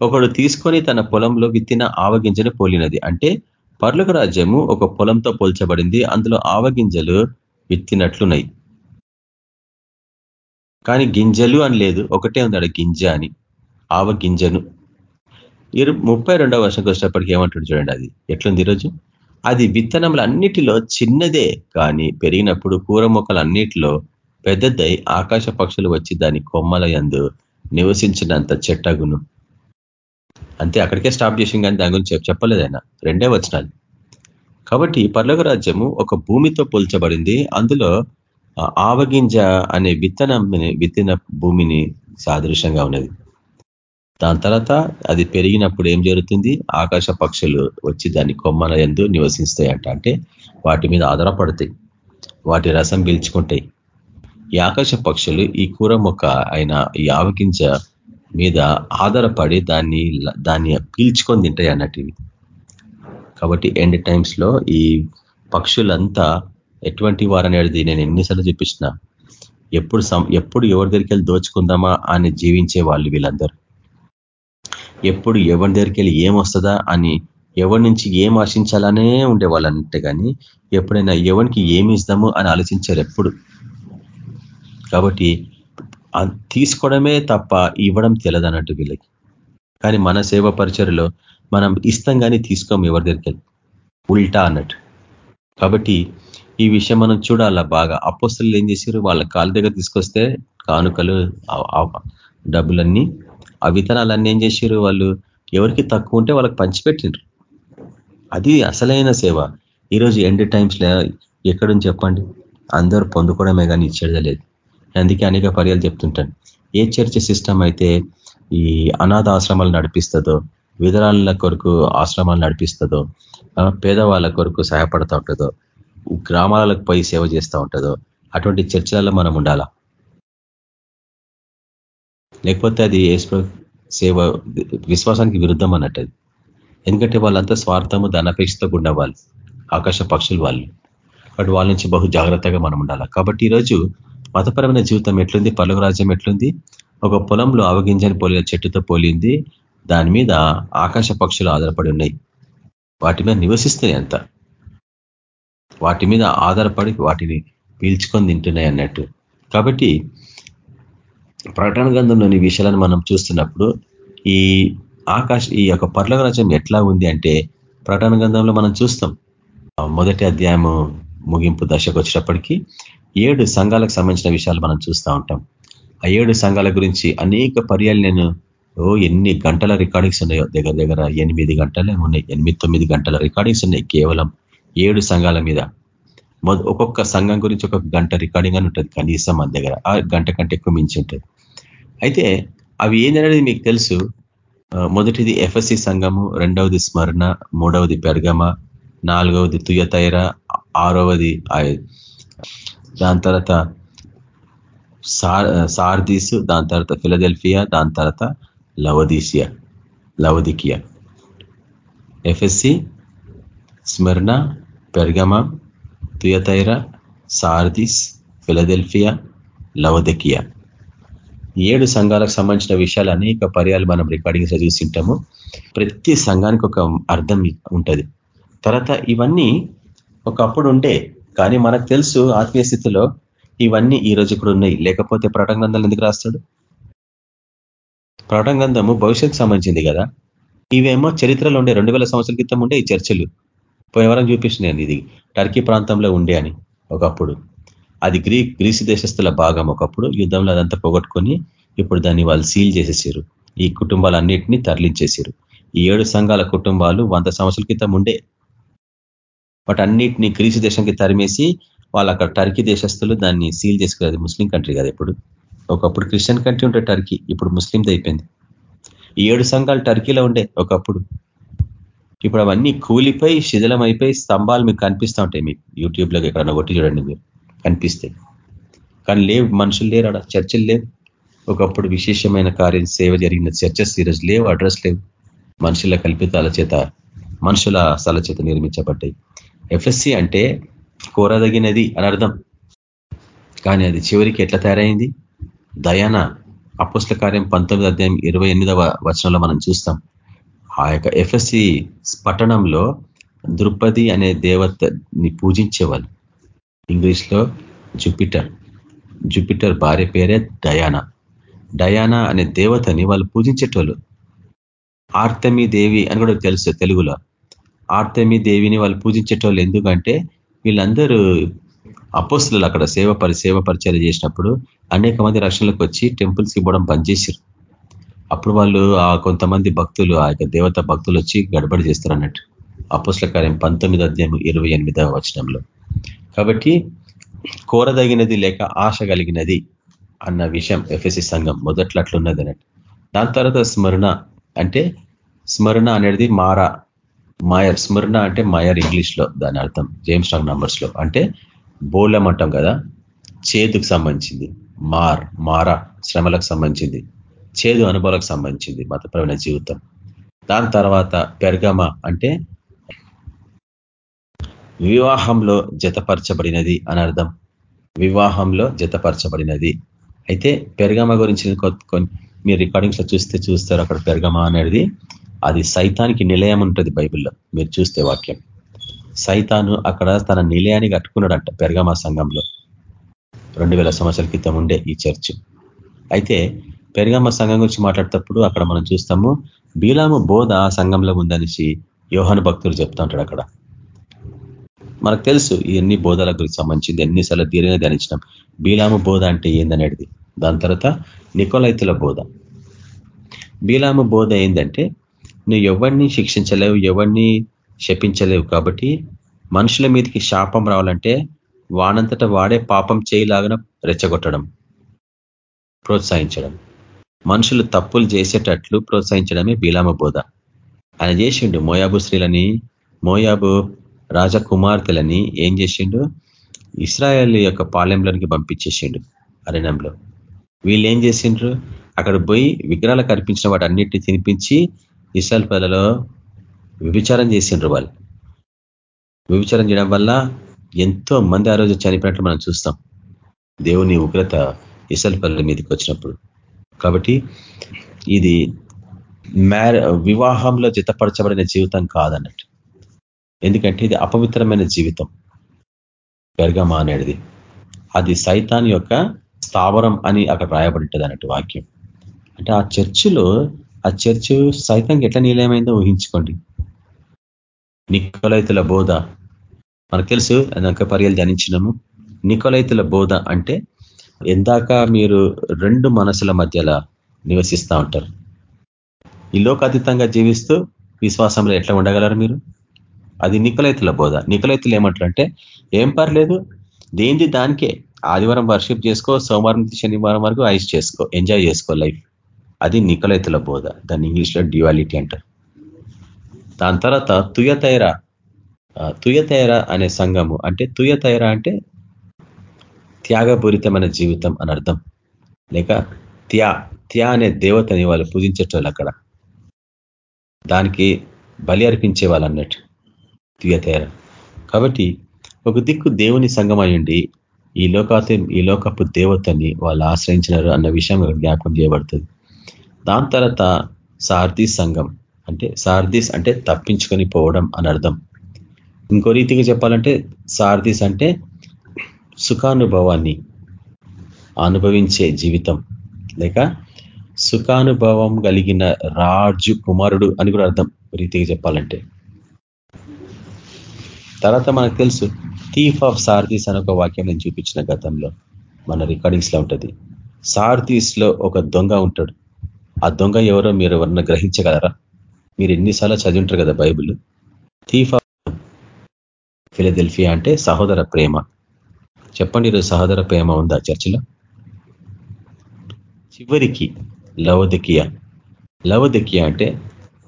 ఒకడు తీసుకొని తన పొలంలో విత్తిన ఆవగింజను పోలినది. అంటే పర్లుక రాజ్యము ఒక పొలంతో పోల్చబడింది. అందులో ఆవగింజలు విత్తినట్లున్నాయి. కానీ గింజలు అని లేదు. ఒకటే ఉంది గింజ అని. ఆవగింజను. ఇరు ముప్పై రెండవ వర్షంకి వచ్చినప్పటికీ ఏమంటాడు చూడండి అది. ఎట్లుంది ఈరోజు? అది విత్తనములన్నిటిలో చిన్నదే కానీ పెరిగినప్పుడు కూర మొక్కలు అన్నిటిలో పెద్దదై ఆకాశ పక్షులు వచ్చి దాని కొమ్మల యందు నివసించినంత చెట్టగును. అంతే అక్కడికే స్టాప్ చేసింది కానీ దాని గురించి చెప్పలేదైనా రెండే వచనాలు. కాబట్టి పర్లోక రాజ్యము ఒక భూమితో పోల్చబడింది. అందులో ఆవగింజ అనే విత్తనం విత్తిన భూమిని సాదృశ్యంగా ఉన్నది. దాని తర్వాత అది పెరిగినప్పుడు ఏం జరుగుతుంది? ఆకాశ పక్షులు వచ్చి దాని కొమ్మల ఎందు నివసిస్తాయంట. అంటే వాటి మీద ఆధారపడతాయి. వాటి రసం పీల్చుకుంటాయి ఈ ఆకాశ పక్షులు ఈ కూర మొక్క అయిన ఈ ఆవగింజ మీద ఆధారపడి దాన్ని దాన్ని పీల్చుకొని తింటాయి అన్నట్టు కాబట్టి ఎండ్ టైమ్స్లో ఈ పక్షులంతా ఎటువంటి వారనేది నేను ఎన్నిసార్లు చూపించిన ఎప్పుడు ఎప్పుడు ఎవరి దగ్గరికి వెళ్ళి దోచుకుందామా అని జీవించే వాళ్ళు వీళ్ళందరూ. ఎప్పుడు ఎవరి దగ్గరికి వెళ్ళి ఏమొస్తుందా అని ఎవరి నుంచి ఏం ఆశించాలనే ఉండే వాళ్ళంటే కానీ ఎప్పుడైనా ఎవరికి ఏమి ఇస్తాము అని ఆలోచించారు ఎప్పుడు. కాబట్టి తీసుకోవడమే తప్ప ఇవ్వడం తెలియదు అన్నట్టు వీళ్ళకి. కానీ మన సేవ పరిచయలో మనం ఇస్తాం కానీ తీసుకోము ఎవరి దగ్గరికి ఉల్టా అన్నట్టు. కాబట్టి ఈ విషయం మనం చూడాలా బాగా. అపోస్తులు ఏం చేశారు? వాళ్ళ కాళ్ళ దగ్గర తీసుకొస్తే కానుకలు డబ్బులన్నీ ఆ విత్తనాలన్నీ ఏం చేశారు వాళ్ళు? ఎవరికి తక్కువ ఉంటే వాళ్ళకి పంచిపెట్టిండ్రు అది అసలైన సేవ. ఈరోజు ఎండ్ టైమ్స్లో ఎక్కడుంది చెప్పండి? అందరూ పొందుకోవడమే కానీ ఇచ్చేది లేదు. అందుకే అనేక పర్యాలు చెప్తుంటాను. ఏ చర్చ సిస్టమ్ అయితే ఈ అనాథ ఆశ్రమాలు నడిపిస్తుందో విధరాల కొరకు ఆశ్రమాలు నడిపిస్తుందో పేదవాళ్ళ కొరకు సహాయపడుతూ ఉంటుందో గ్రామాలకు పోయి సేవ చేస్తూ ఉంటుందో అటువంటి చర్చలలో మనం ఉండాలా? లేకపోతే అది సేవ విశ్వాసానికి విరుద్ధం అన్నట్టు ఎందుకంటే వాళ్ళంతా స్వార్థము ధనపేక్షతో గుండా వాళ్ళు ఆకాశ పక్షులు వాళ్ళు. బట్ వాళ్ళ నుంచి బహు జాగ్రత్తగా మనం ఉండాలి. కాబట్టి ఈరోజు మతపరమైన జీవితం ఎట్లుంది పలుగు రాజ్యం ఎట్లుంది? ఒక పొలంలో అవగింజని పోలిన చెట్టుతో పోలింది. దాని మీద ఆకాశ పక్షులు ఆధారపడి ఉన్నాయి. వాటి మీద నివసిస్తున్నాయి అంత. వాటి మీద ఆధారపడి వాటిని పీల్చుకొని తింటున్నాయి అన్నట్టు. కాబట్టి ప్రకటన గ్రంథంలోని విషయాలను మనం చూస్తున్నప్పుడు ఈ ఆకాశ ఈ యొక్క పర్లక రాజ్యం ఎట్లా ఉంది అంటే ప్రకటన గ్రంథంలో మనం చూస్తాం. మొదటి అధ్యాయము ముగింపు దశకు వచ్చినప్పటికీ ఏడు సంఘాలకు సంబంధించిన విషయాలు మనం చూస్తూ ఉంటాం. ఆ ఏడు సంఘాల గురించి అనేక పర్యాలు నేను ఓ ఎన్ని గంటల రికార్డింగ్స్ ఉన్నాయో దగ్గర దగ్గర ఎనిమిది గంటలే ఉన్నాయి. ఎనిమిది తొమ్మిది గంటల రికార్డింగ్స్ ఉన్నాయి కేవలం ఏడు సంఘాల మీద. ఒక్కొక్క సంఘం గురించి ఒక గంట రికార్డింగ్ అని ఉంటుంది కనీసం మన దగ్గర. ఆ గంట కంటే ఎక్కువ మించి ఉంటుంది. అయితే అవి ఏందనేది మీకు తెలుసు? మొదటిది ఎఫ్ఎస్సి సంఘము రెండవది స్మరణ మూడవది పెర్గమ నాలుగవది తుయతైర ఆరవది దాని తర్వాత సార్దీస్ దాని తర్వాత ఫిలదెల్ఫియా దాని తర్వాత Laodicea Laodicea. Ephesus Smyrna Pergamum Thyatira Sardis Philadelphia Laodicea. ఏడు సంఘాలకు సంబంధించిన విషయాలు అనేక పర్యాలు మనం రికార్డింగ్స్ చూసింటాము ప్రతి సంఘానికి ఒక అర్థం ఉంటుంది. తర్వాత ఇవన్నీ ఒకప్పుడు ఉండే కానీ మనకు తెలుసు ఆత్మీయ స్థితిలో ఇవన్నీ ఈ రోజు కూడా ఉన్నాయి. లేకపోతే ప్రటంగంధాలు ఎందుకు రాస్తాడు? ప్రటంగంధము భవిష్యత్తుకు సంబంధించింది కదా. ఇవేమో చరిత్రలో ఉండే రెండు సంవత్సరాల క్రితం ఉండే ఈ చర్చలు. పోయేవరం చూపించినాను ఇది. టర్కీ ప్రాంతంలో ఉండే అని ఒకప్పుడు. అది గ్రీక్ గ్రీసు దేశస్తుల భాగం ఒకప్పుడు. యుద్ధంలో అదంతా పోగొట్టుకొని ఇప్పుడు దాన్ని వాళ్ళు సీల్ చేసేసారు ఈ కుటుంబాలన్నిటినీ తరలించేసారు ఈ ఏడు సంఘాల కుటుంబాలు వంద సంవత్సరాల క్రితం ఉండే. బట్ అన్నిటినీ గ్రీసు దేశంకి తరిమేసి వాళ్ళు అక్కడ టర్కీ దేశస్తులు దాన్ని సీల్ చేసుకునేది ముస్లిం కంట్రీ కదా ఇప్పుడు ఒకప్పుడు క్రిస్టియన్ కంట్రీ ఉంటే టర్కీ ఇప్పుడు ముస్లింది అయిపోయింది. ఈ ఏడు సంఘాలు టర్కీలో ఉండే ఒకప్పుడు. ఇప్పుడు అవన్నీ కూలిపోయి శిథిలం అయిపోయి స్తంభాలు మీకు కనిపిస్తూ ఉంటాయి మీకు యూట్యూబ్లో ఎక్కడన్నా కొట్టి చూడండి మీరు. కనిపిస్తాయి. కానీ లేవు మనుషులు లేరు అడ చర్చలు లేవు. ఒకప్పుడు విశేషమైన కార్యం సేవ జరిగిన చర్చస్ ఈరోజు లేవు అడ్రస్ లేవు. మనుషుల కల్పితాల చేత మనుషుల స్థల చేత నిర్మించబడ్డాయి. ఎఫ్ఎస్సి అంటే కోరదగినది అని అర్థం. కానీ అది చివరికి ఎట్లా తయారైంది? దయాన అపుస్ల కార్యం పంతొమ్మిది అధ్యాయం ఇరవై ఎనిమిదవ వచనంలో మనం చూస్తాం. ఆ యొక్క ఎఫ్ఎస్సి పట్టణంలో దృపది అనే దేవతని పూజించేవాళ్ళు. ఇంగ్లీష్లో జుపిటర్. జుపిటర్ భార్య పేరే డయానా. డయానా అనే దేవతని వాళ్ళు పూజించేటోళ్ళు. ఆర్తమి దేవి అని కూడా తెలుసు తెలుగులో. ఆర్తమి దేవిని వాళ్ళు పూజించేటోళ్ళు ఎందుకంటే వీళ్ళందరూ అపోస్తులు అక్కడ సేవ పరి సేవ పరిచయం చేసినప్పుడు అనేక మంది రక్షణలకు వచ్చి టెంపుల్స్ ఇవ్వడం బంద్ చేశారు అప్పుడు వాళ్ళు ఆ కొంతమంది భక్తులు ఆ యొక్క దేవత భక్తులు వచ్చి గడబడి చేస్తారు అన్నట్టు. అపోస్ల కార్యం పంతొమ్మిది అధ్యాయం ఇరవై ఎనిమిదవ వచనంలో. కాబట్టి కోరదగినది లేక ఆశ కలిగినది అన్న విషయం ఎఫ్ఎస్సి సంఘం మొదట్లో అట్లున్నది అన్నట్టు దాని తర్వాత స్మరణ అంటే స్మరణ అనేది మారా మాయర్ స్మరణ అంటే మాయర్ ఇంగ్లీష్లో దాని అర్థం జేమ్స్ స్ట్రాంగ్ నంబర్స్లో. అంటే బోలం అంటాం కదా చేతుకు సంబంధించింది. మార్ మారా శ్రమలకు సంబంధించింది. చేదు అనుభవాలకు సంబంధించింది మతపరమైన జీవితం. దాని తర్వాత పెర్గమ అంటే వివాహంలో జతపరచబడినది అని అర్థం. వివాహంలో జతపరచబడినది. అయితే పెరగమ గురించి మీరు రికార్డింగ్స్లో చూస్తే చూస్తారు అక్కడ పెరగమ అనేది. అది సైతానికి నిలయం ఉంటుంది బైబిల్లో. మీరు చూస్తే వాక్యం. సైతాను అక్కడ తన నిలయాన్ని కట్టుకున్నాడంట పెరగమ సంఘంలో. రెండు వేల సంవత్సరాల క్రితం ఉండే ఈ చర్చ్. అయితే పెరగమ్మ సంఘం గురించి మాట్లాడేటప్పుడు అక్కడ మనం చూస్తాము బీలాము బోధ ఆ సంఘంలో ఉందనేసి యోహాను భక్తులు చెప్తా ఉంటాడు అక్కడ. మనకు తెలుసు ఇవన్నీ బోధల గురించి సంబంధించింది ఎన్నిసార్లు దీర్ఘంగా ధ్యానించినాం. బీలాము బోధ అంటే ఏందనేది. దాని తర్వాత నికోలైతుల బోధ. బీలాము బోధ ఏంటంటే నువ్వు ఎవరిని శిక్షించలేవు ఎవరిని శపించలేవు కాబట్టి మనుషుల మీదకి శాపం రావాలంటే వానంతట వాడే పాపం చేయలాగన రెచ్చగొట్టడం ప్రోత్సహించడం. మనుషులు తప్పులు చేసేటట్లు ప్రోత్సహించడమే బీలామ బోధ. ఆయన చేసిండు మోయాబు స్త్రీలని మోయాబు రాజకుమార్తెలని ఏం చేసిండు? ఇస్రాయల్ యొక్క పాలెంలోనికి పంపించేసిండు అరణ్యంలో. వీళ్ళు ఏం చేసిండ్రు? అక్కడ పోయి విగ్రహాలకు అర్పించిన వాటి అన్నిటిని తినిపించి ఇస్రాయల్ పదలో విభిచారం చేసిండ్రు వాళ్ళు. విభిచారం చేయడం వల్ల ఎంతో మంది ఆ రోజు చనిపోయినట్లు మనం చూస్తాం. దేవుని ఉగ్రత ఇసల్ పల్లెల మీదకి వచ్చినప్పుడు. కాబట్టి ఇది మ్యార వివాహంలో జతపరచబడిన జీవితం కాదన్నట్టు. ఎందుకంటే ఇది అపవిత్రమైన జీవితం. పెరగమా అనేది అది సైతాన్ యొక్క స్థావరం అని అక్కడ రాయబడింటది అన్నట్టు వాక్యం. అంటే ఆ చర్చిలో ఆ చర్చ్ సైతానికి ఎట్లా నీలయమైందో ఊహించుకోండి. నికోలైతుల బోధ. మనకు తెలుసు అదొక పర్యాలు ధ్యానించినాము. నికోలైతుల బోధ అంటే ఎందాక మీరు రెండు మనసుల మధ్యలో నివసిస్తూ ఉంటారు. ఈ లోకాతీతంగా జీవిస్తూ విశ్వాసంలో ఎట్లా ఉండగలరు మీరు? అది నికలైతుల బోధ. నికలైతులు ఏమంటారంటే ఏం పర్లేదు దేంది దానికే. ఆదివారం వర్షిప్ చేసుకో సోమవారం నుంచి శనివారం వరకు ఐస్ చేసుకో ఎంజాయ్ చేసుకో లైఫ్ అది నికలైతుల బోధ. దాన్ని ఇంగ్లీష్లో డ్యువాలిటీ అంటారు. దాని తర్వాత తుయతైర. తుయతైర అనే సంఘము అంటే తుయతైర అంటే త్యాగపూరితమైన జీవితం అని అర్థం. లేక త్యా త్యా అనే దేవతని వాళ్ళు పూజించేటోళ్ళు అక్కడ. దానికి బలి అర్పించే వాళ్ళు అన్నట్టు. తుయతైర కాబట్టి ఒక దిక్కు దేవుని సంఘం అయ్యండి ఈ లోకాత ఈ లోకపు దేవతని వాళ్ళు ఆశ్రయించినారు అన్న విషయం జ్ఞాపకం చేయబడుతుంది. దాని తర్వాత సార్దీస్ సంఘం అంటే సార్దీస్ అంటే తప్పించుకొని పోవడం అని అర్థం. ఇంకో రీతిగా చెప్పాలంటే సార్దీస్ అంటే సుఖానుభవాన్ని అనుభవించే జీవితం. లేక సుఖానుభవం కలిగిన రాజు కుమారుడు అని కూడా అర్థం. రీతిగా చెప్పాలంటే తర్వాత మనకు తెలుసు థీఫ్ ఆఫ్ సార్దీస్ అని ఒక వాక్యం నేను చూపించిన గతంలో. మన రికార్డింగ్స్లో ఉంటుంది. సార్దీస్లో ఒక దొంగ ఉంటాడు. ఆ దొంగ ఎవరో మీరు ఎవరన్నా గ్రహించగలరా? మీరు ఎన్నిసార్లు చదివి ఉంటారు కదా బైబుల్? థీఫ్ ఆఫ్ ఫిలదెల్ఫియా అంటే సహోదర ప్రేమ. చెప్పండి ఈరోజు సహోదర ప్రేమ ఉందా చర్చిలో? చివరికి లవదకియ. లవదిక్య అంటే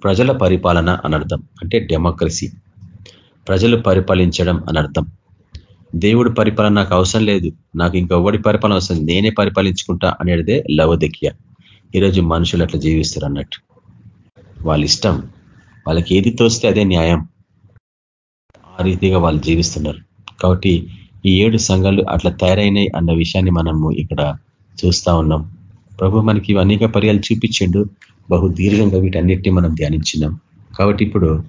ప్రజల పరిపాలన అనర్థం అంటే డెమోక్రసీ. ప్రజలు పరిపాలించడం అని అర్థం. దేవుడు పరిపాలన నాకు అవసరం లేదు. నాకు ఇంకొకటి పరిపాలన అవసరం? నేనే పరిపాలించుకుంటా అనేదే లవదిక్య. ఈరోజు మనుషులు అట్లా జీవిస్తారు అన్నట్టు. వాళ్ళ ఇష్టం వాళ్ళకి ఏది తోస్తే అదే న్యాయం. ఆ రీతిగా వాళ్ళు జీవిస్తున్నారు. కాబట్టి ఈ ఏడు సంఘాలు అట్లా తయారైనాయి అన్న విషయాన్ని మనము ఇక్కడ చూస్తా ఉన్నాం. ప్రభు మనకి అనేక పర్యాలు చూపించిండు. బహు దీర్ఘంగా వీటన్నిటిని మనం ధ్యానించినాం. కాబట్టి ఇప్పుడు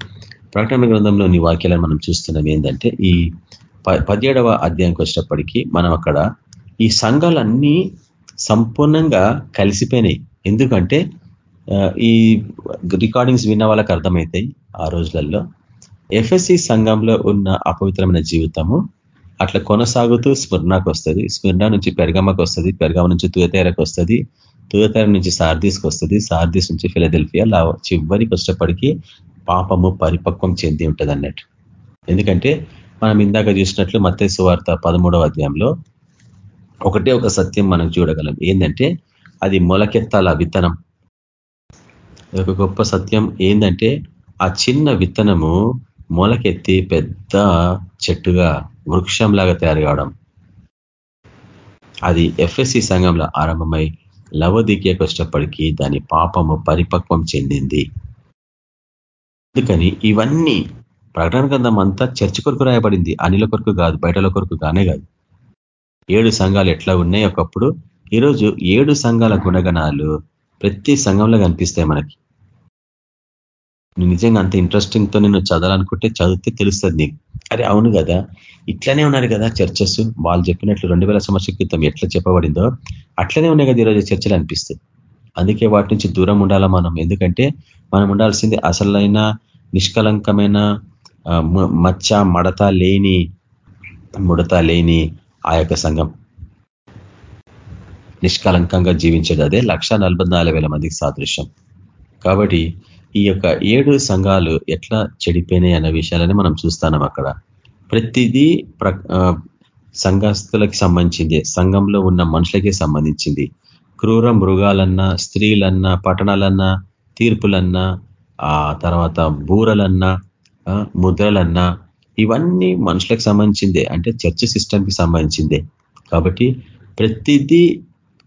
ప్రకటన గ్రంథంలోని వాక్యాలను మనం చూస్తున్నాం ఏంటంటే ఈ పదిహేడవ అధ్యాయంకి వచ్చినప్పటికీ మనం అక్కడ ఈ సంఘాలన్నీ సంపూర్ణంగా కలిసిపోయినాయి. ఎందుకంటే ఈ రికార్డింగ్స్ విన్న వాళ్ళకి అర్థమవుతాయి ఆ రోజులలో. ఎఫ్ఎస్సి సంఘంలో ఉన్న అపవిత్రమైన జీవితము అట్లా కొనసాగుతూ స్మరణకు వస్తుంది. స్మరణ నుంచి పెరగమ్మకు వస్తుంది. పెరగమ నుంచి తుయతేరకు వస్తుంది. తుయతేర నుంచి సార్దీస్కి వస్తుంది. సార్దీస్ నుంచి ఫిలదెల్ఫియా లా చివరికి వచ్చేటప్పటికి పాపము పరిపక్వం చెంది ఉంటుంది అన్నట్టు ఎందుకంటే మనం ఇందాక చూసినట్లు మత్తే సువార్త పదమూడవ అధ్యాయంలో ఒకటే ఒక సత్యం మనం చూడగలం. ఏంటంటే అది మొలకెత్తాల విత్తనం. ఒక గొప్ప సత్యం ఏంటంటే ఆ చిన్న విత్తనము మొలకెత్తి పెద్ద చెట్టుగా వృక్షంలాగా తయారు కావడం. అది ఎఫ్ఎస్సి సంఘంలో ఆరంభమై లవదీకేకి వచ్చేటప్పటికీ దాని పాపము పరిపక్వం చెందింది. అందుకని ఇవన్నీ ప్రకటన గ్రంథం అంతా చర్చ కొరకు రాయబడింది. అనిల కొరకు కాదు బయటల కొరకు కానే కాదు. ఏడు సంఘాలు ఎట్లా ఉన్నాయి ఒకప్పుడు? ఈరోజు ఏడు సంఘాల గుణగణాలు ప్రతి సంఘంలో కనిపిస్తాయి మనకి. నిజంగా అంత ఇంట్రెస్టింగ్తో నేను చదవాలనుకుంటే చదివితే తెలుస్తుంది నీకు. అరే అవును కదా. ఇట్లనే ఉన్నారు కదా చర్చస్. వాళ్ళు చెప్పినట్లు రెండు వేల సంవత్సరాల క్రితం ఎట్లా చెప్పబడిందో అట్లనే ఉన్నాయి కదా ఈరోజు చర్చలు అనిపిస్తుంది అందుకే వాటి నుంచి దూరం ఉండాలా మనం? ఎందుకంటే మనం ఉండాల్సింది అసలైన నిష్కలంకమైన మచ్చ మడత లేని ముడత లేని ఆ యొక్క సంఘం. నిష్కలంకంగా జీవించేది అదే. లక్ష మందికి సాదృశ్యం. కాబట్టి ఈ యొక్క ఏడు సంఘాలు ఎట్లా చెడిపోయినాయి అన్న విషయాలని మనం చూస్తాం అక్కడ. ప్రతిదీ సంఘస్థులకి సంబంధించింది. సంఘంలో ఉన్న మనుషులకే సంబంధించింది. క్రూర మృగాలన్నా స్త్రీలన్నా పట్టణాలన్నా తీర్పులన్నా ఆ తర్వాత బూరలన్నా ముద్రలన్నా ఇవన్నీ మనుషులకు సంబంధించిందే. అంటే చర్చ సిస్టమ్కి సంబంధించిందే. కాబట్టి ప్రతిదీ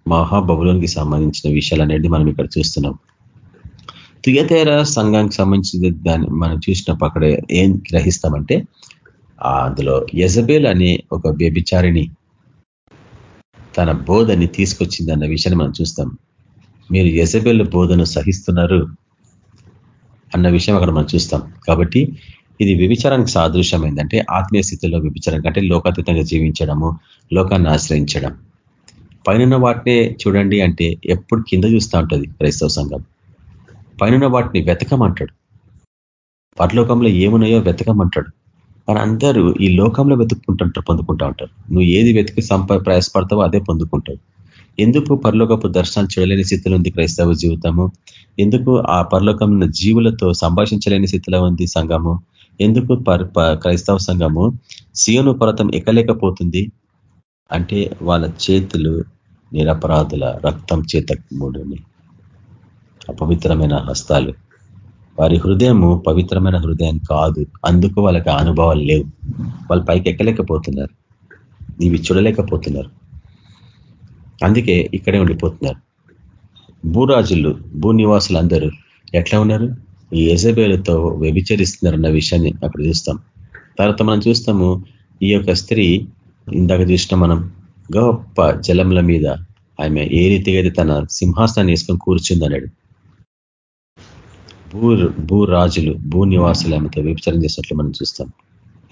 మహాబబులోనికి సంబంధించిన విషయాలు అనేది మనం ఇక్కడ చూస్తున్నాం. తుయతేర సంఘానికి సంబంధించిన దాన్ని మనం చూసినప్పుడు అక్కడ ఏం గ్రహిస్తామంటే అందులో యజబేల్ అనే ఒక వ్యభిచారిణి తన బోధని తీసుకొచ్చింది అన్న విషయాన్ని మనం చూస్తాం. మీరు యజబేల్ బోధను సహిస్తున్నారు అన్న విషయం అక్కడ మనం చూస్తాం. కాబట్టి ఇది వ్యభిచారానికి సాదృశ్యమైందంటే ఆత్మీయ స్థితిలో వ్యభిచారం అంటే లోకాతీతంగా జీవించడము లోకాన్ని ఆశ్రయించడం. పైన వాటినే చూడండి అంటే ఎప్పుడు కింద చూస్తూ ఉంటుంది క్రైస్తవ సంఘం. పైన వాటిని వెతకమంటాడు. పరలోకంలో ఏమున్నాయో వెతకమంటాడు. మన అందరూ ఈ లోకంలో వెతుక్కుంటుంటారు పొందుకుంటా ఉంటారు. నువ్వు ఏది వెతికి సంప ప్రయాసపడతావో అదే పొందుకుంటావు. ఎందుకు పరలోకపు దర్శనాలు చేయలేని స్థితిలో ఉంది క్రైస్తవ జీవితము? ఎందుకు ఆ పరలోకం జీవులతో సంభాషించలేని స్థితిలో ఉంది సంఘము? ఎందుకు క్రైస్తవ సంఘము సియోను పర్వతం ఎక్కలేకపోతుంది? అంటే వాళ్ళ చేతులు నిరపరాధుల రక్తం చేత మూడుని అపవిత్రమైన హస్తాలు. వారి హృదయము పవిత్రమైన హృదయం కాదు. అందుకు వాళ్ళకి అనుభవాలు లేవు. వాళ్ళు పైకి ఎక్కలేకపోతున్నారు. ఇవి చూడలేకపోతున్నారు. అందుకే ఇక్కడే ఉండిపోతున్నారు. భూరాజులు భూనివాసులు అందరూ ఎట్లా ఉన్నారు? ఈ యజబేలతో వ్యభిచరిస్తున్నారన్న విషయాన్ని అక్కడ చూస్తాం. తర్వాత మనం చూస్తాము ఈ యొక్క స్త్రీ ఇందాక చూసిన మనం గొప్ప జలముల మీద ఆమె ఏ రీతిగా అయితే తన సింహాసనాన్ని వేసుకొని కూర్చుందన్నాడు. భూ భూరాజులు భూ నివాసులు ఆమెతో వ్యభిచారం చేసినట్లు మనం చూస్తాం.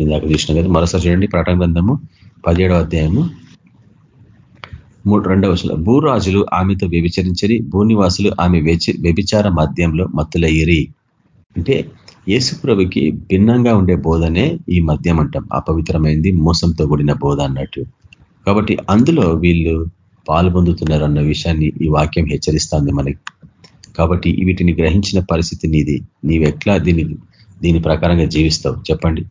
ఇందాక చూసిన కదా మరోసారి చూడండి ప్రకటన గ్రంథము పదిహేడవ అధ్యాయము మూడు రెండవ భూరాజులు ఆమెతో వ్యభిచరించరి భూనివాసులు ఆమె వ్యభిచార మద్యంలో మత్తులయ్యరి. అంటే యేసుప్రభుకి భిన్నంగా ఉండే బోధనే ఈ మద్యం అంటాం. అపవిత్రమైంది మోసంతో కూడిన బోధ అన్నట్టు. కాబట్టి అందులో వీళ్ళు పాల్పొందుతున్నారు అన్న విషయాన్ని ఈ వాక్యం హెచ్చరిస్తుంది మనకి. కాబట్టి వీటిని గ్రహించిన పరిస్థితి నీది. నీవెట్లా దీని దీని ప్రకారంగా జీవిస్తావు? చెప్పండి.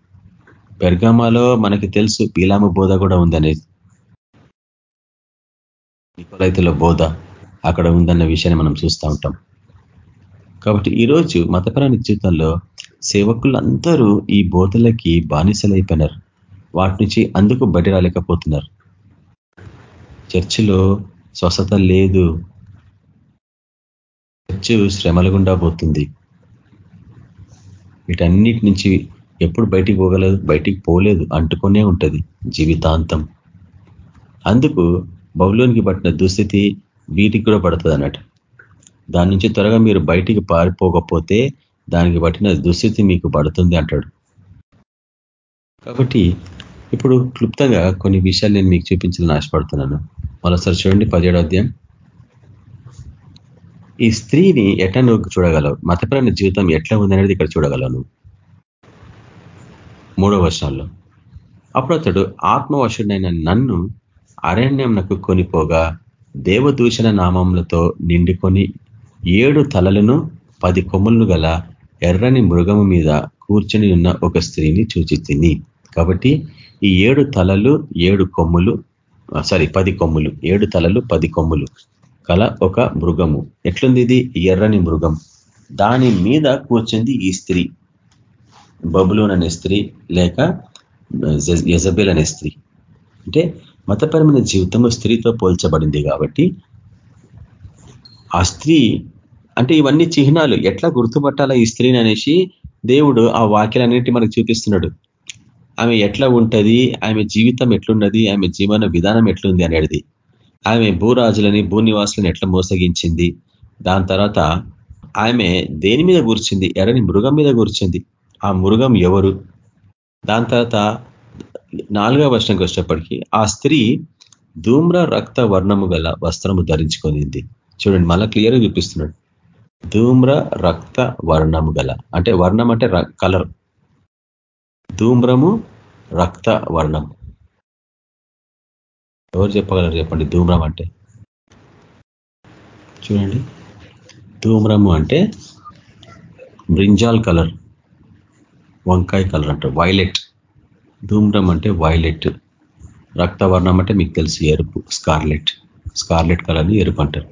పెర్గామాలో మనకి తెలుసు పీలామ బోధ కూడా ఉందనేది నికోలైతుల బోధ అక్కడ ఉందన్న విషయాన్ని మనం చూస్తూ ఉంటాం. కాబట్టి ఈరోజు మతపరమైన జీవితంలో సేవకులందరూ ఈ బోధలకి బానిసలైపోయినారు. వాటి నుంచి అందుకు బయట రాలేకపోతున్నారు చర్చిలో స్వస్థత లేదు. చర్చ్ శ్రమల గుండా పోతుంది. వీటన్నిటి నుంచి ఎప్పుడు బయటికి పోగలదు బయటికి పోలేదు అంటుకొనే ఉంటుంది జీవితాంతం. అందుకు బౌలోనికి పట్టిన దుస్థితి వీటికి కూడా పడుతుంది అన్నట్టు దాని నుంచి త్వరగా మీరు బయటికి పారిపోకపోతే దానికి పట్టిన దుస్థితి మీకు పడుతుంది అంటాడు. కాబట్టి ఇప్పుడు క్లుప్తంగా కొన్ని విషయాలు నేను మీకు చూపించాలని ఆశపడుతున్నాను. మరోసారి చూడండి పదిహేడు అధ్యాయం. ఈ స్త్రీని ఎట్లా నువ్వు చూడగలవు? మతపరమైన జీవితం ఎట్లా ఉందనేది ఇక్కడ చూడగలవు నువ్వు. మూడో వర్షాల్లో అప్పుడు అతడు ఆత్మవశుడైన నన్ను అరణ్యంనకు కొనిపోగా దేవదూషణ నామములతో నిండుకొని ఏడు తలలను పది కొమ్ములను గల ఎర్రని మృగము మీద కూర్చొని ఉన్న ఒక స్త్రీని చూచి కాబట్టి ఈ ఏడు తలలు ఏడు కొమ్ములు సారీ పది కొమ్ములు ఏడు తలలు పది కొమ్ములు. కల ఒక మృగము. ఎట్లుంది ఇది ఎర్రని మృగం. దాని మీద కూర్చుంది ఈ స్త్రీ. బబులోన్ అనే స్త్రీ లేక యజబేల్ అనే స్త్రీ. అంటే మతపరమైన జీవితము స్త్రీతో పోల్చబడింది కాబట్టి ఆ స్త్రీ అంటే ఇవన్నీ చిహ్నాలు. ఎట్లా గుర్తుపట్టాలా ఈ స్త్రీని అనేసి దేవుడు ఆ వాక్యాలన్నిటి మనకు చూపిస్తున్నాడు. ఆమె ఎట్లా ఉంటుంది? ఆమె జీవితం ఎట్లున్నది? ఆమె జీవన విధానం ఎట్లుంది అనేది. ఆమె భూరాజులని భూనివాసులను ఎట్లా మోసగించింది? దాని తర్వాత ఆమె దేని మీద కూర్చింది ఎర్రని మృగం మీద కూర్చింది ఆ మృగం ఎవరు? దాని తర్వాత నాలుగవ వర్షంకి వచ్చేప్పటికీ ఆ స్త్రీ ధూమ్ర రక్త వర్ణము గల వస్త్రము ధరించుకొనింది. చూడండి మళ్ళా క్లియర్గా చూపిస్తున్నాడు. ధూమ్ర రక్త వర్ణము గల అంటే వర్ణం అంటే కలర్. ధూమ్రము రక్త వర్ణం ఎవరు చెప్పగలరు చెప్పండి? ధూమ్రం అంటే? చూడండి. ధూమ్రము అంటే బ్రింజాల్ కలర్ వంకాయ కలర్ అంటారు వైలెట్. ధూమ్రం అంటే వైలెట్. రక్తవర్ణం అంటే మీకు తెలుసు ఎరుపు స్కార్లెట్. స్కార్లెట్ కలర్ని ఎరుపు అంటారు.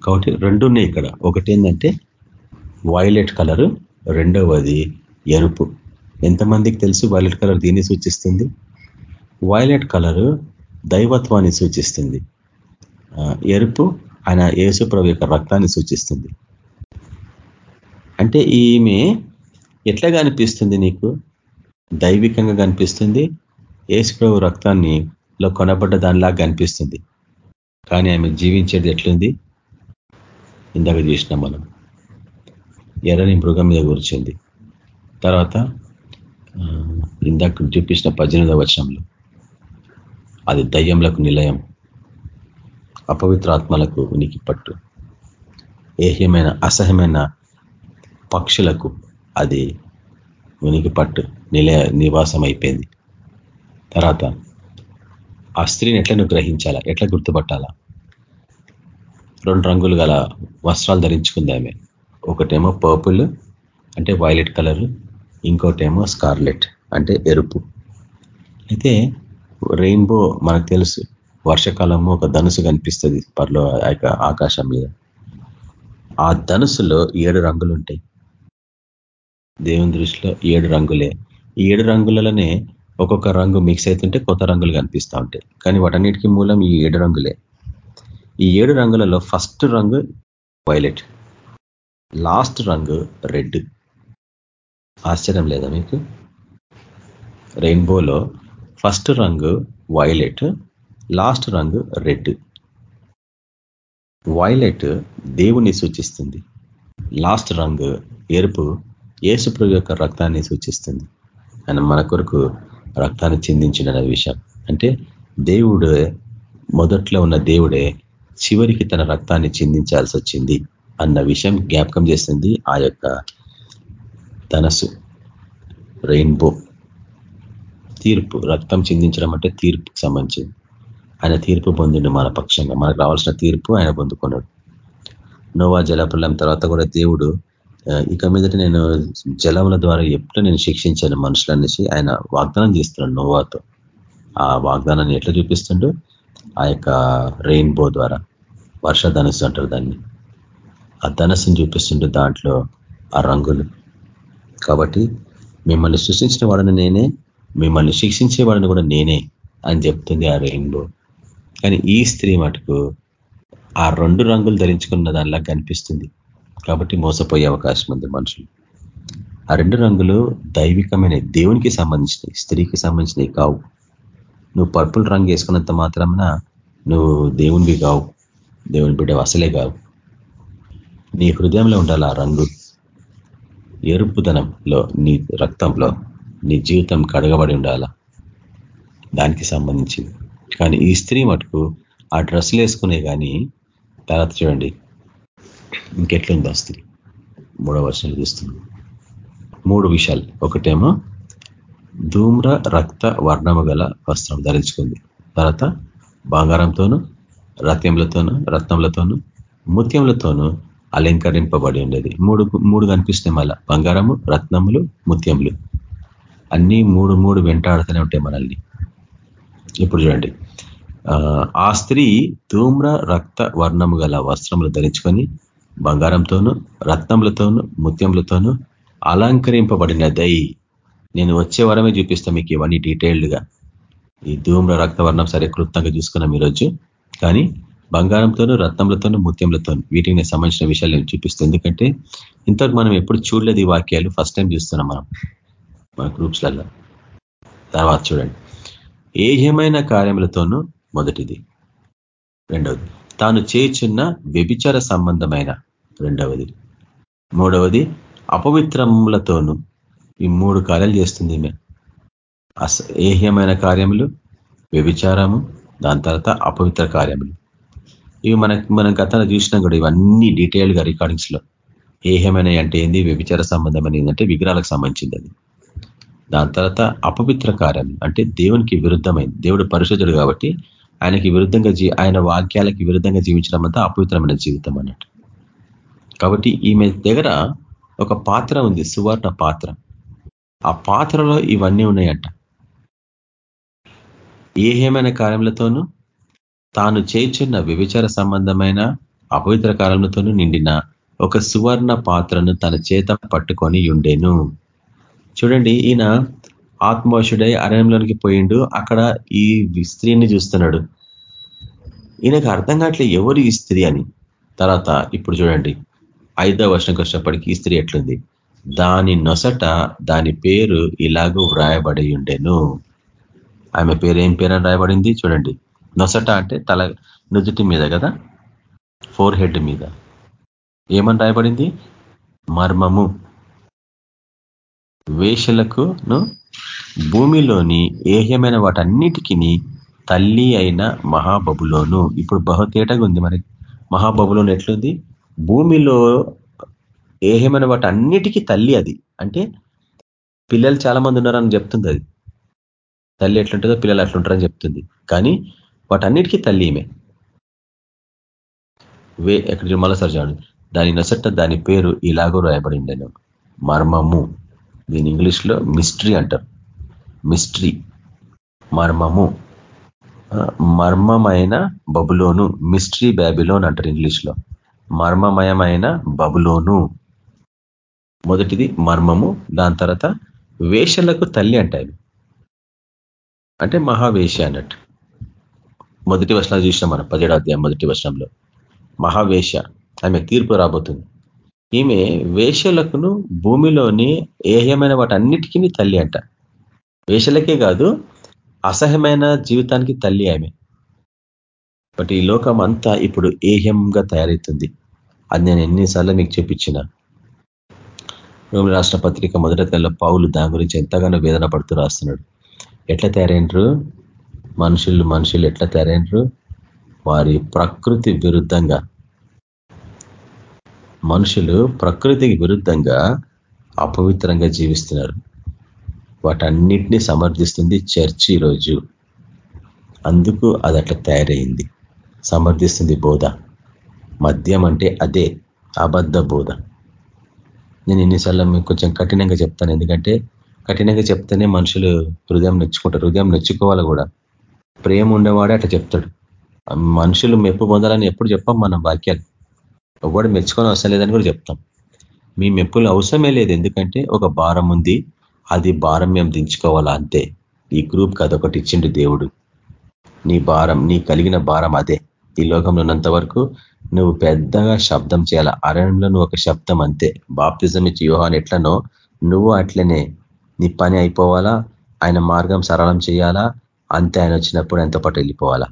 కాబట్టి రెండు ఉన్నాయి ఇక్కడ. ఒకటి ఏంటంటే వైలెట్ కలరు రెండవది ఎరుపు. ఎంతమందికి తెలుసు వైలెట్ కలర్ దీన్ని సూచిస్తుంది? వైలెట్ కలరు దైవత్వాన్ని సూచిస్తుంది. ఎరుపు ఆయన యేసుప్రభు యొక్క రక్తాన్ని సూచిస్తుంది. అంటే ఈమె ఎట్లా కనిపిస్తుంది నీకు? దైవికంగా కనిపిస్తుంది యేసుప్రభు రక్తాన్ని లో కొనబడ్డ దానిలాగా కనిపిస్తుంది. కానీ ఆమె జీవించేది ఎట్లుంది? ఇందాక చూసినాం మనం. ఎర్రని మృగం మీద కూర్చుంది. తర్వాత ఇందాక చూపించిన పద్దెనిమిదవ వచనంలో. అది దయ్యంలకు నిలయం అపవిత్రాత్మలకు ఉనికి పట్టు ఏహ్యమైన అసహ్యమైన పక్షులకు అది ఉనికి పట్టు నిలయ నివాసం అయిపోయింది తర్వాత ఆ స్త్రీని ఎట్లా నువ్వు గ్రహించాలా ఎట్లా గుర్తుపట్టాలా? రెండు రంగులు గల వస్త్రాలు ధరించుకుంది ఆమె. ఒకటేమో పర్పుల్ అంటే వైలెట్ కలర్. ఇంకోటేమో స్కార్లెట్ అంటే ఎరుపు. అయితే రెయిన్బో మనకు తెలుసు. వర్షకాలము ఒక ధనుసు కనిపిస్తుంది పర్లో ఆకాశం మీద. ఆ ధనుసులో ఏడు రంగులు ఉంటాయి. దేవుని దృష్టిలో ఏడు రంగులే. ఈ ఏడు రంగులలోనే ఒక్కొక్క రంగు మిక్స్ అవుతుంటే కొత్త రంగులు కనిపిస్తూ ఉంటాయి. కానీ వాటన్నిటికీ మూలం ఈ ఏడు రంగులే. ఈ ఏడు రంగులలో ఫస్ట్ రంగు వైలెట్. లాస్ట్ రంగు రెడ్. ఆశ్చర్యం లేదా మీకు? రెయిన్బోలో ఫస్ట్ రంగు వైలెట్ లాస్ట్ రంగు రెడ్. వైలెట్ దేవుని సూచిస్తుంది. లాస్ట్ రంగు ఎరుపు ఏసుప్రభు యొక్క రక్తాన్ని సూచిస్తుంది. ఆయన మన కొరకు రక్తాన్ని చిందించిన విషయం. అంటే దేవుడు మొదట్లో ఉన్న దేవుడే చివరికి తన రక్తాన్ని చిందించాల్సి వచ్చింది అన్న విషయం జ్ఞాపకం చేస్తుంది. ఆ యొక్క ధనసు రెయిన్బో. తీర్పు రక్తం చిందించడం అంటే తీర్పుకి సంబంధించింది. ఆయన తీర్పు పొందిండు మన పక్షంగా. మనకు రావాల్సిన తీర్పు ఆయన పొందుకున్నాడు. నోవా జలప్రలయం తర్వాత కూడా దేవుడు ఇక మీదట నేను జలముల ద్వారా ఎప్పుడు నేను శిక్షించాను మనుషులనేసి ఆయన వాగ్దానం చేస్తున్నాడు నోవాతో. ఆ వాగ్దానాన్ని ఎట్లా చూపిస్తుండో? ఆ యొక్క రెయిన్బో ద్వారా. వర్ష ధనస్సు అంటారు దాన్ని. ఆ ధనస్సును చూపిస్తుంటే దాంట్లో ఆ రంగులు. కాబట్టి మిమ్మల్ని సృష్టించిన వాడని నేనే మిమ్మల్ని శిక్షించేవాడిని కూడా నేనే అని చెప్తుంది ఆ రెయిన్బో. కానీ ఈ స్త్రీ మటుకు ఆ రెండు రంగులు ధరించుకున్న దానిలా కనిపిస్తుంది. కాబట్టి మోసపోయే అవకాశం ఉంది మనుషులు. ఆ రెండు రంగులు దైవికమైన దేవునికి సంబంధించినవి స్త్రీకి సంబంధించినవి కావు. నువ్వు పర్పుల్ రంగు వేసుకున్నంత మాత్రమున నువ్వు దేవునివి కావు దేవుని బిడ్డ అసలే కావు. నీ హృదయంలో ఉండాలి ఆ రంగు. ఎరుపుదనంలో నీ రక్తంలో. నీ జీవితం కడగబడి ఉండాల? దానికి సంబంధించింది. కానీ ఈ స్త్రీ మటుకు ఆ డ్రెస్సులు వేసుకునే కానీ తర్వాత చూడండి ఇంకెట్లుంది స్త్రీ? మూడో వర్షాలు చూస్తుంది మూడు విషయాలు. ఒకటేమో ధూమ్ర రక్త వర్ణము గల వస్త్రం ధరించుకుంది. తర్వాత బంగారంతోను రత్యములతోనూ రత్నములతోనూ ముత్యములతోనూ అలంకరింపబడి ఉండేది. మూడు మూడు కనిపిస్తున్నాయి మళ్ళా. బంగారము రత్నములు ముత్యములు. అన్నీ మూడు మూడు వెంటాడుతూనే ఉంటాయి మనల్ని. ఇప్పుడు చూడండి. ఆ స్త్రీ ధూమ్ర రక్త వర్ణము గల వస్త్రములు ధరించుకొని బంగారంతోను రత్నములతోను ముత్యములతోనూ అలంకరింపబడినదై. నేను వచ్చే వరమే చూపిస్తాను మీకు ఇవన్నీ డీటెయిల్డ్గా. ఈ ధూమ్ర రక్తవర్ణం సరే క్లుప్తంగా చూసుకున్నాం ఈరోజు. కానీ బంగారంతోనూ రత్నములతోనూ ముత్యములతోనూ వీటికి సంబంధించిన విషయాలు నేను చూపిస్తాను. ఎందుకంటే ఇంతకు మనం ఎప్పుడు చూడలేదు ఈ వాక్యాలు ఫస్ట్ టైం చూస్తున్నాం మనం. మన గ్రూప్స్లలో తర్వాత చూడండి. ఏహ్యమైన కార్యములతోనూ మొదటిది. రెండవది. తాను చేయుచున్న వ్యభిచార సంబంధమైన రెండవది. మూడవది అపవిత్రములతోనూ ఈ మూడు కార్యాలు చేస్తుంది ఈమె. ఏహ్యమైన కార్యములు వ్యభిచారము దాని తర్వాత అపవిత్ర కార్యములు. ఇవి మనకి మనం గతంలో చూసినాం కూడా ఇవన్నీ డీటెయిల్డ్గా రికార్డింగ్స్లో రికార్డింగ్స్లో. ఏహమైన అంటే ఏంది? వ్యభిచార సంబంధమైన ఏంటంటే విగ్రహాలకు సంబంధించింది అది. దాని తర్వాత అపవిత్ర కార్యం అంటే దేవునికి విరుద్ధమైంది. దేవుడు పరిశుద్ధుడు కాబట్టి ఆయనకి విరుద్ధంగా ఆయన వాక్యాలకి విరుద్ధంగా జీవించడం అంతా అపవిత్రమైన జీవితం అన్నట్టు. కాబట్టి ఈమె దగ్గర ఒక పాత్ర ఉంది సువర్ణ పాత్ర. ఆ పాత్రలో ఇవన్నీ ఉన్నాయంట. ఏహేమైన కార్యములతోనూ తాను చేర్చున్న వ్యభిచార సంబంధమైన అపవిత్ర కాలంతోనూ నిండిన ఒక సువర్ణ పాత్రను తన చేత పట్టుకొని ఉండేను. చూడండి ఈయన ఆత్మవశుడై అరణ్యంలోనికి పోయిండు. అక్కడ ఈ స్త్రీని చూస్తున్నాడు. ఈయనకు అర్థం కావట్లే ఎవరు ఈ స్త్రీ అని. తర్వాత ఇప్పుడు చూడండి ఐదవ వర్షంకి వచ్చినప్పటికీ ఈ స్త్రీ ఎట్లుంది? దాని నొసట దాని పేరు ఇలాగూ వ్రాయబడి ఉండెను. ఆమె పేరు ఏం పేరు అని రాయబడింది చూడండి నొసట అంటే తల నుదుటి మీద కదా? ఫోర్ హెడ్ మీద. ఏమని రాయబడింది మర్మము. వేషలకును భూమిలోని ఏహ్యమైన వాటన్నిటికీ తల్లి అయిన మహాబబులోను. ఇప్పుడు బహుతేటగా ఉంది మరి. మహాబబులోను ఎట్లుంది? భూమిలో ఏహ్యమైన వాటన్నిటికీ తల్లి అది. అంటే పిల్లలు చాలా మంది ఉన్నారని చెప్తుంది అది. తల్లి ఎట్లుంటుందో పిల్లలు అట్లుంటారని చెప్తుంది. కానీ వాటన్నిటికీ తల్లి ఈమె. వే ఎక్కడ మళ్ళీసారి చూడండి దాని నొసట దాని పేరు ఇలాగో రాయబడిండను మర్మము. దీని ఇంగ్లీష్లో మిస్ట్రీ అంటారు. మిస్ట్రీ. మర్మము. మర్మమైన బబులోను. మిస్ట్రీ బ్యాబిలోన్ అంటారు ఇంగ్లీష్లో. మర్మమయమైన బబులోను. మొదటిది మర్మము దాని తర్వాత వేషలకు తల్లి అంటాయి అంటే మహావేష అన్నట్టు. మొదటి వర్షంలో చూసినాం మనం పదిహేడు అధ్యాయం మొదటి వర్షంలో మహావేష ఆమె తీర్పు రాబోతుంది. ఈమె వేషలకును భూమిలోని ఏహ్యమైన వాటన్నిటికీ తల్లి అంట. వేషలకే కాదు అసహ్యమైన జీవితానికి తల్లి ఆమె. బట్ ఈ లోకం అంతా ఇప్పుడు ఏహ్యంగా తయారవుతుంది అది నేను ఎన్నిసార్లు మీకు చూపించిన. రోమి రాష్ట్ర పత్రిక మొదటి పౌలు దాని గురించి ఎంతగానో వేదన పడుతూ రాస్తున్నాడు. ఎట్లా తయారైనరు? మనుషులు మనుషులు ఎట్లా తయారైనరు? వారి ప్రకృతి విరుద్ధంగా. మనుషులు ప్రకృతికి విరుద్ధంగా అపవిత్రంగా జీవిస్తున్నారు. వాటన్నిటినీ సమర్థిస్తుంది చర్చ్ ఈరోజు. అందుకు అది అట్లా తయారైంది. సమర్థిస్తుంది బోధ. మద్యం అంటే అదే అబద్ధ బోధ. నేను ఎన్నిసార్లు మీకు కొంచెం కఠినంగా చెప్తాను. ఎందుకంటే కఠినంగా చెప్తేనే మనుషులు హృదయం నొచ్చుకుంటారు. హృదయం నొచ్చుకోవాలి కూడా. ప్రేమ ఉండేవాడే అట్లా చెప్తాడు. మనుషులు మెప్పు పొందాలని ఎప్పుడు చెప్పాం మనం వాక్యాలు. ఎవడు మెచ్చుకొని అవసరం లేదని కూడా చెప్తాం. మీ మెప్పులు అవసరమే లేదు. ఎందుకంటే ఒక భారం ఉంది. అది భారం మేము దించుకోవాలా? అంతే. ఈ గ్రూప్ కదొకటి ఇచ్చిండు దేవుడు. నీ భారం నీ కలిగిన భారం అదే. ఈ లోకంలో ఉన్నంత వరకు నువ్వు పెద్దగా శబ్దం చేయాల? అరణ్యంలో నువ్వు ఒక శబ్దం అంతే. బాప్తిజం ఇచ్చి వ్యూహాన్ని ఎట్లనో నువ్వు అట్లనే నీ పని అయిపోవాలా? ఆయన మార్గం సరళం చేయాలా? అంతే. ఆయన వచ్చినప్పుడు ఎంతో పాటు వెళ్ళిపోవాలా?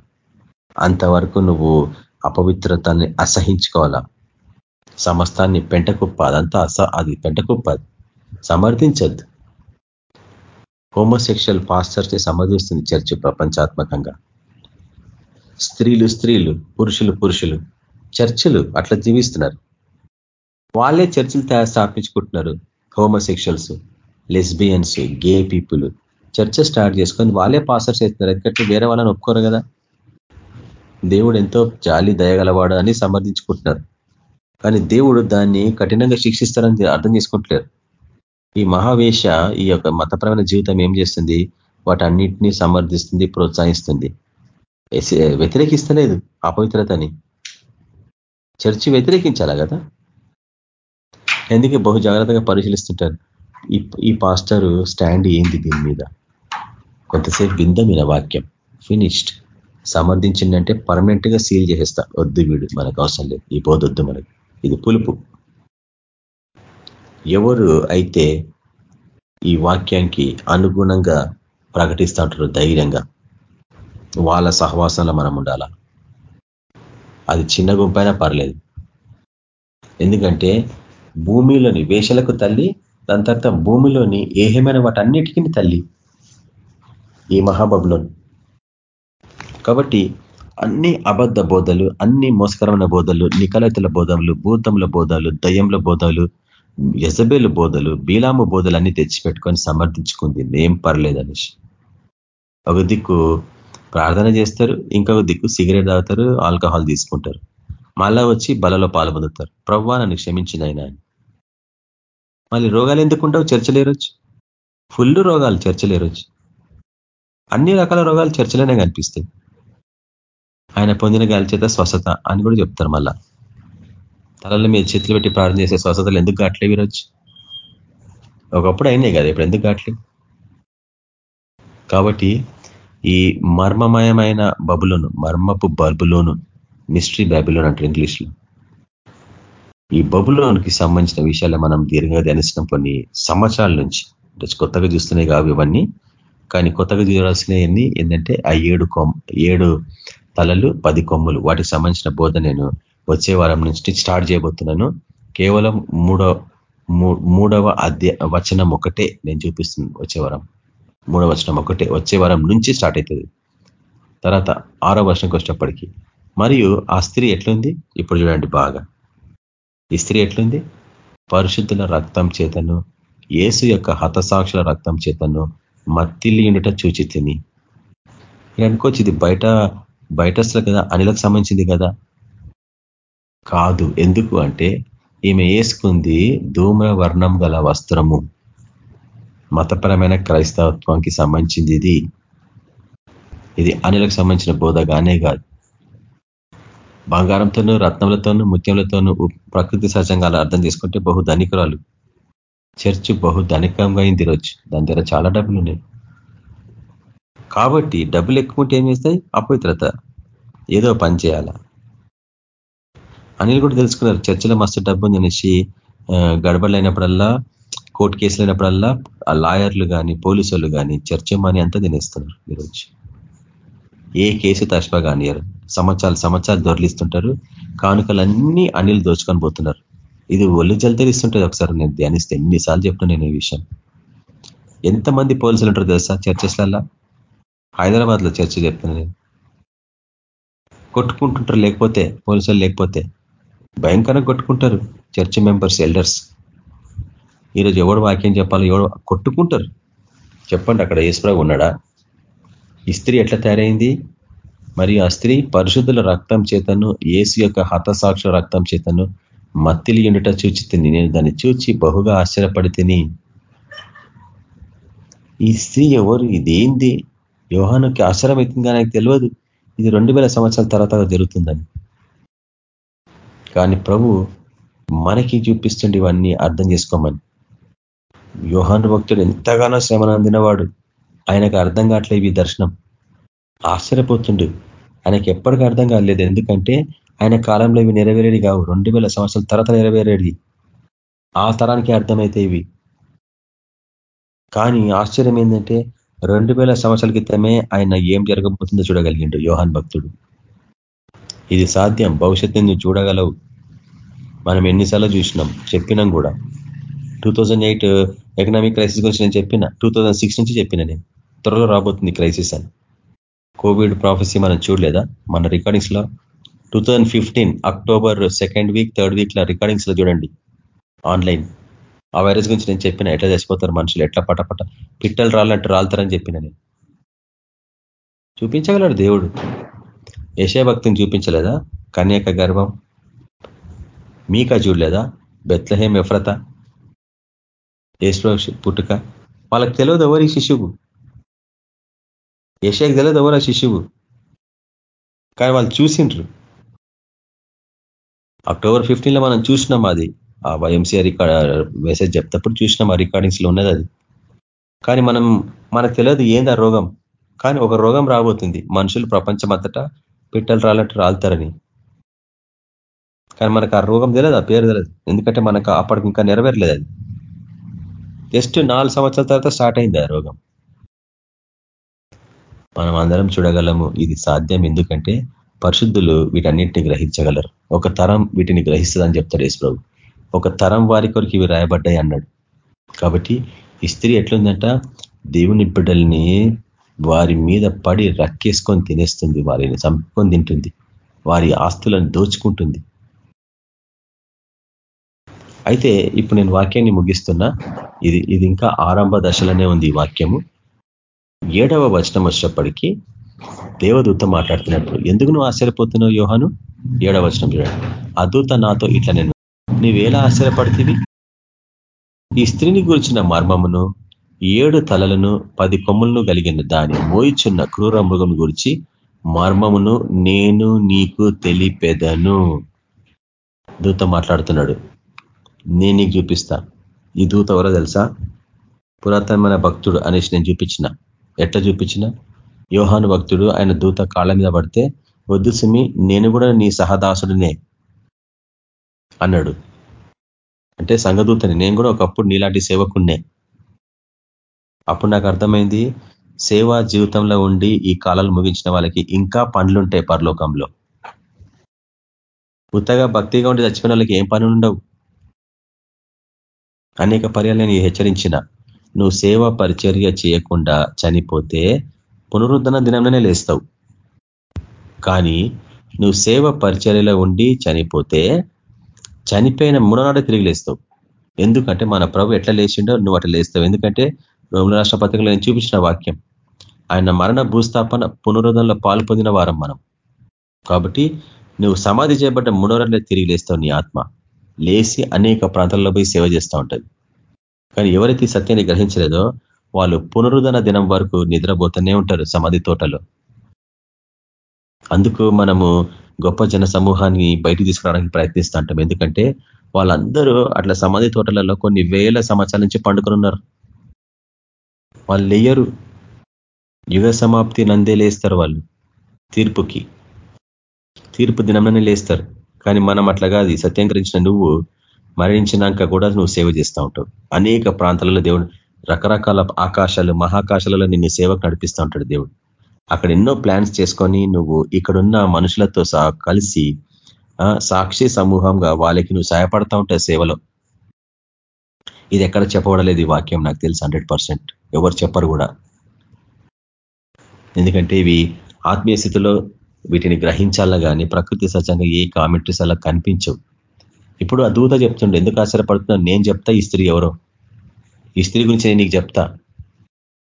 అంతవరకు నువ్వు అపవిత్రతని అసహించుకోవాలా? సమస్తాన్ని పెంటకుప్ప అదంతా అస అది పెంటకుప్ప. సమర్థించద్దు హోమోసెక్షువల్ పాస్టర్స్ని సమర్థిస్తుంది చర్చ్ ప్రపంచాత్మకంగా. స్త్రీలు స్త్రీలు పురుషులు పురుషులు చర్చిలు అట్లా జీవిస్తున్నారు. వాళ్ళే చర్చిలు తయారు స్థాపించుకుంటున్నారు homosexuals lesbians gay people. Church start చేసుకొని వాళ్ళే పాస్టర్స్ చేస్తున్నారు. ఎందుకంటే వేరే వాళ్ళని ఒప్పుకోరు కదా. దేవుడు ఎంతో జాలి దయగలవాడు అని సమర్థించుకుంటున్నారు. కానీ దేవుడు దాన్ని కఠినంగా శిక్షిస్తారని అర్థం చేసుకుంటలేరు ఈ మహావేష ఈ యొక్క మతపరమైన జీవితం ఏం చేస్తుంది? వాటన్నిటినీ సమర్థిస్తుంది ప్రోత్సహిస్తుంది. వ్యతిరేకిస్తలేదు అపవిత్రతని. చర్చి వ్యతిరేకించాలా కదా? ఎందుకే బహు జాగ్రత్తగా పరిశీలిస్తుంటారు? ఈ ఈ పాస్టరు స్టాండ్ ఏంది దీని మీద? కొంతసేపు బిందమైన వాక్యం. ఫినిష్డ్. సమర్థించిందంటే పర్మనెంట్గా సీల్ చేసేస్తా. వద్దు వీడు మనకు అవసరం లేదు. ఈ బోధొద్దు మనకు. ఇది పులుపు. ఎవరు అయితే ఈ వాక్యానికి అనుగుణంగా ప్రకటిస్తూ ఉంటారు ధైర్యంగా వాళ్ళ సహవాసంలో మనం ఉండాల? అది చిన్న గుంపైనా పర్లేదు. ఎందుకంటే భూమిలోని వేషలకు తల్లి దాని తర్వాత భూమిలోని ఏహమైన వాటన్నిటికీ తల్లి. ఈ మహాబబులోని. కాబట్టి అన్ని అబద్ధ బోధలు అన్ని మోసకరమైన బోధలు నికలతల బోధములు భూతముల బోధలు దయ్యంల బోధలు యజబేలు బోధలు బీలాము బోధలు అన్ని తెచ్చిపెట్టుకొని సమర్థించుకుంది. ఏం పర్లేదనేసి ఒక దిక్కు ప్రార్థన చేస్తారు ఇంకొక దిక్కు సిగరెట్ తాగుతారు ఆల్కహాల్ తీసుకుంటారు. మళ్ళా వచ్చి బలలో పాల్పొందుతారు ప్రవ్వా నన్ను క్షమించింది ఆయన. మళ్ళీ రోగాలు ఎందుకుంటావు చర్చలేరొచ్చు ఫుల్ రోగాలు చర్చలేరొచ్చు అన్ని రకాల రోగాలు చర్చలోనే కనిపిస్తాయి. ఆయన పొందిన గాలి చేత స్వస్థత అని కూడా చెప్తారు మళ్ళా. తలల మీద చేతులు పెట్టి ప్రార్థన చేసే స్వస్థతలు ఎందుకు గాట్లే ఈరోజు ఒకప్పుడు అయినాయి కదా ఇప్పుడు ఎందుకు గాట్లే కాబట్టి ఈ మర్మమయమైన బబులోను మర్మపు బబులోను మిస్ట్రీ బైబిలోన్ అంటారు ఇంగ్లీష్లో. ఈ బబులోనికి సంబంధించిన విషయాలు మనం దీర్ఘంగా ధ్యానిస్తున్నాం కొన్ని సంవత్సరాల నుంచి. కొత్తగా చూస్తున్నాయి కావు ఇవన్నీ. కానీ కొత్తగా చూడాల్సినవన్నీ ఏంటంటే ఆ ఏడు కొమ్ ఏడు తలలు పది కొమ్ములు. వాటికి సంబంధించిన బోధ నేను వచ్చే వారం నుంచి స్టార్ట్ చేయబోతున్నాను. కేవలం మూడో మూడవ అధ్య వచనం ఒకటే నేను చూపిస్తుంది వచ్చే వారం. మూడవ వచనం ఒకటే వచ్చే వారం నుంచి స్టార్ట్ అవుతుంది తర్వాత ఆరో వర్షంకి వచ్చేటప్పటికి. మరియు ఆ స్త్రీ ఎట్లుంది? ఇప్పుడు చూడండి బాగా. ఈ స్త్రీ ఎట్లుంది? పరిశుద్ధుల రక్తం చేతను ఏసు యొక్క హతసాక్షుల రక్తం చేతను మత్తిల్లియుండుట చూచి తిని అనుకోవచ్చు ఇది బయట బయటస్తులు కదా అనిలకు సంబంధించింది కదా? కాదు. ఎందుకు అంటే ఈమె వేసుకుంది ధూమ్ర వర్ణం గల వస్త్రము. మతపరమైన క్రైస్తవత్వానికి సంబంధించింది ఇది. ఇది అనిలకు సంబంధించిన బోధగానే కాదు. బంగారంతోనూ రత్నములతోనూ ముత్యములతోనూ ప్రకృతి సహజంగా అర్థం చేసుకుంటే బహు ధనికురాలు. చర్చ్ బహు ధనికంగా అయింది రోజు దాని దగ్గర చాలా డబ్బులు ఉన్నాయి కాబట్టి డబ్బులు ఎక్కువ ఉంటే ఏం చేస్తాయి? అపవిత్రత. ఏదో పని చేయాల? అనిల్ కూడా తెలుసుకున్నారు చర్చలో మస్తు డబ్బు ఉందనేసి అనేసి గడబడలైనప్పుడల్లా కోర్టు కేసులు అయినప్పుడల్లా ఆ లాయర్లు కానీ పోలీసులు కానీ చర్చ మనీ అంతా తినేస్తున్నారు ఈరోజు. ఏ కేసు తష్పా కానియరు సంవత్సరాలు సంవత్సరాలు దొరలిస్తుంటారు. కానుకలన్నీ అనిల్ దోచుకొని పోతున్నారు. ఇది ఒళ్ళు జల్తరిస్తుంటుంది ఒకసారి నేను ధ్యానిస్తే ఎన్నిసార్లు చెప్తున్నా నేను ఈ విషయం. ఎంతమంది పోలీసులు ఉంటారు తెలుసా చర్చెస్లల్లా? హైదరాబాద్లో చర్చ చెప్తున్నాను నేను. కొట్టుకుంటుంటారు లేకపోతే పోలీసులు లేకపోతే భయంకరంగా కొట్టుకుంటారు చర్చ్ మెంబర్స్ ఎల్డర్స్. ఈరోజు ఎవడు వాక్యం చెప్పాలి ఎవడు కొట్టుకుంటారు? చెప్పండి అక్కడ ఈశ్వరావు ఉన్నాడా? ఈ స్త్రీ ఎట్లా తయారైంది? మరియు ఆ స్త్రీ పరిశుద్ధుల రక్తం చేతను ఏసు యొక్క హతసాక్ష రక్తం చేతను మత్తిలి ఉండుట చూచి తిని నేను దాన్ని చూచి బహుగా ఆశ్చర్యపడి తిని. ఈ స్త్రీ ఎవరు? ఇదేంది యోహానుకి ఆశ్చర్యం అవుతుంది కానీ తెలియదు ఇది రెండు సంవత్సరాల తర్వాత జరుగుతుందని. కానీ ప్రభు మనకి చూపిస్తుండే ఇవన్నీ అర్థం చేసుకోమని. యోహాను భక్తుడు ఎంతగానో శ్రమను అందినవాడు. ఆయనకు అర్థం కావట్లేదు ఈ దర్శనం. ఆశ్చర్యపోతుండు. ఆయనకి ఎప్పటికీ అర్థం కాలేదు ఎందుకంటే ఆయన కాలంలో ఇవి నెరవేరేది కావు. రెండు వేల సంవత్సరాల తర్వాత నెరవేరేది ఆ తరానికి అర్థమైతే ఇవి. కానీ ఆశ్చర్యం ఏంటంటే రెండు వేల సంవత్సరాల క్రితమే ఆయన ఏం జరగబోతుందో చూడగలిగిండు యోహాన్ భక్తుడు. ఇది సాధ్యం. భవిష్యత్తు నువ్వు చూడగలవు. మనం ఎన్నిసార్లు చూసినాం చెప్పినాం కూడా. టూ ఎకనామిక్ క్రైసిస్ గురించి నేను చెప్పిన టూ నుంచి చెప్పిన నేను. త్వరలో రాబోతుంది క్రైసిస్ అని. కోవిడ్ ప్రాఫెసీ మనం చూడలేదా? మన రికార్డింగ్స్లో. Two October second week third వీక్లో రికార్డింగ్స్లో చూడండి. ఆన్లైన్. ఆ వైరస్ గురించి నేను చెప్పిన ఎట్లా చచ్చిపోతారు మనుషులు ఎట్లా పటపట పిట్టలు రాలంటే రాలుతారని చెప్పిన నేను. చూపించగలడు దేవుడు. యశయ భక్తిని చూపించలేదా? కన్యాక గర్భం. మీకా చూడలేదా? బెత్లహేం ఎఫ్రత. ఏశ్వ పుట్టుక. వాళ్ళకి తెలియదు ఎవరి శిశువు. యశకి తెలియదు ఎవరు శిశువు. కానీ వాళ్ళు చూసిండ్రు. అక్టోబర్ ఫిఫ్టీన్లో మనం చూసినాం అది. ఆ వైఎంసీఆర్ రికార్డ్ మెసేజ్ చెప్తప్పుడు చూసినాం ఆ రికార్డింగ్స్లో ఉన్నది అది. కానీ మనం మనకు తెలియదు ఏంది ఆ రోగం. కానీ ఒక రోగం రాబోతుంది. మనుషులు ప్రపంచం అంతటా పిట్టలు రాలంటే రాలుతారని. కానీ మనకు ఆ రోగం తెలియదు ఆ పేరు తెలియదు. ఎందుకంటే మనకు అప్పటికి ఇంకా నెరవేరలేదు అది. జస్ట్ నాలుగు సంవత్సరాల తర్వాత స్టార్ట్ అయింది ఆ రోగం. మనం అందరం చూడగలము ఇది సాధ్యం. ఎందుకంటే పరిశుద్ధులు వీటన్నిటిని గ్రహించగలరు. ఒక తరం వీటిని గ్రహిస్తుందని చెప్తాడు యేసు ఒక తరం వారి కొరకు ఇవి రాయబడ్డాయి అన్నాడు. కాబట్టి ఈ స్త్రీ ఎట్లుందంట? దేవుని బిడ్డల్ని వారి మీద పడి రక్కేసుకొని తినేస్తుంది వారిని చంపుకొని తింటుంది వారి ఆస్తులను దోచుకుంటుంది. అయితే ఇప్పుడు నేను వాక్యాన్ని ముగిస్తున్నా. ఇది ఇది ఇంకా ఆరంభ దశలోనే ఉంది ఈ వాక్యము. ఏడవ వచనం వచ్చేప్పటికీ దేవదూత మాట్లాడుతున్నప్పుడు ఎందుకు నువ్వు ఆశ్చర్యపోతున్నావు యోహాను? ఏడవ వచనం చూడండి. ఆ దూత నాతో ఇట్లా నేను నీవేలా ఆశ్చర్యపడుతుంది ఈ స్త్రీని గురించిన మర్మమును ఏడు తలలను పది కొమ్ములను కలిగిన దాని మోయిచున్న క్రూర మృగం గురించి మర్మమును నేను నీకు తెలిపెదను. దూత మాట్లాడుతున్నాడు. నేను నీకు చూపిస్తా. ఈ దూత ఎవరో తెలుసా? పురాతనమైన భక్తుడు అనేసి నేను చూపించిన. ఎట్లా చూపించిన? యోహాను భక్తుడు ఆయన దూత కాళ్ళ మీద పడితే వద్దు సుమి నేను కూడా నీ సహదాసుడినే అన్నాడు. అంటే సంఘదూతని. నేను కూడా ఒకప్పుడు నీలాంటి సేవకున్నే అప్పుడు నాకు అర్థమైంది సేవా జీవితంలో ఉండి ఈ కాలాలు ముగించిన వాళ్ళకి ఇంకా పనులుంటాయి పరలోకంలో. ఉత్తగా భక్తిగా ఉండి చచ్చిపోయిన వాళ్ళకి ఏం పనులు ఉండవు. అనేక పర్యాలు నేను హెచ్చరించిన. నువ్వు సేవా పరిచర్య చేయకుండా చనిపోతే పునరుద్ధరణ దినంలోనే లేస్తావు. కానీ నువ్వు సేవ పరిచర్యలో ఉండి చనిపోతే చనిపోయిన మూడోనాడు తిరిగి లేస్తావు. ఎందుకంటే మన ప్రభు ఎట్లా లేచిండో నువ్వు అట్లా లేస్తావు. ఎందుకంటే రోమిల రాష్ట్ర పత్రికలో నేను చూపించిన వాక్యం. ఆయన మరణ భూస్థాపన పునరుద్ధరణలో పాలు పొందిన వారం మనం. కాబట్టి నువ్వు సమాధి చేయబడ్డ మూడోరంలో తిరిగి లేస్తావు నీ ఆత్మ. లేచి అనేక ప్రాంతాల్లో పోయి సేవ చేస్తూ ఉంటుంది. కానీ ఎవరైతే సత్యాన్ని గ్రహించలేదో వాళ్ళు పునరుద్ధరణ దినం వరకు నిద్రపోతూనే ఉంటారు సమాధి తోటలో. అందుకు మనము గొప్ప జన సమూహాన్ని బయటికి తీసుకురావడానికి ప్రయత్నిస్తూ ఉంటాం. ఎందుకంటే వాళ్ళందరూ అట్లా సమాధి తోటలలో కొన్ని వేల సంవత్సరాల నుంచి పండుకొని ఉన్నారు వాళ్ళు లేయరు. యుగ సమాప్తి నందే లేస్తారు వాళ్ళు. తీర్పుకి. తీర్పు దినంలోనే లేస్తారు. కానీ మనం అట్లా కాదు. సత్యంకరించిన నువ్వు మరణించినాక కూడా నువ్వు సేవ చేస్తూ ఉంటావు. అనేక ప్రాంతాలలో దేవుడు రకరకాల ఆకాశాలు మహాకాశాలలో నిన్ను సేవకు నడిపిస్తూ ఉంటాడు దేవుడు. అక్కడ ఎన్నో ప్లాన్స్ చేసుకొని నువ్వు ఇక్కడున్న మనుషులతో కలిసి సాక్షి సమూహంగా వాళ్ళకి నువ్వు సహాయపడతా ఉంటావు సేవలో. ఇది ఎక్కడ చెప్పబడలేదు ఈ వాక్యం నాకు తెలుసు హండ్రెడ్ ఎవరు చెప్పరు కూడా. ఎందుకంటే ఇవి ఆత్మీయ స్థితిలో వీటిని గ్రహించాలా కానీ ప్రకృతి సహజంగా ఏ కామెంట్రీస్ అలా కనిపించవు. ఇప్పుడు ఆ దూత చెప్తుండే ఎందుకు ఆశ్చర్యపడుతున్నా నేను చెప్తా ఈ స్త్రీ ఎవరో? ఈ స్త్రీ గురించి నేను నీకు చెప్తా.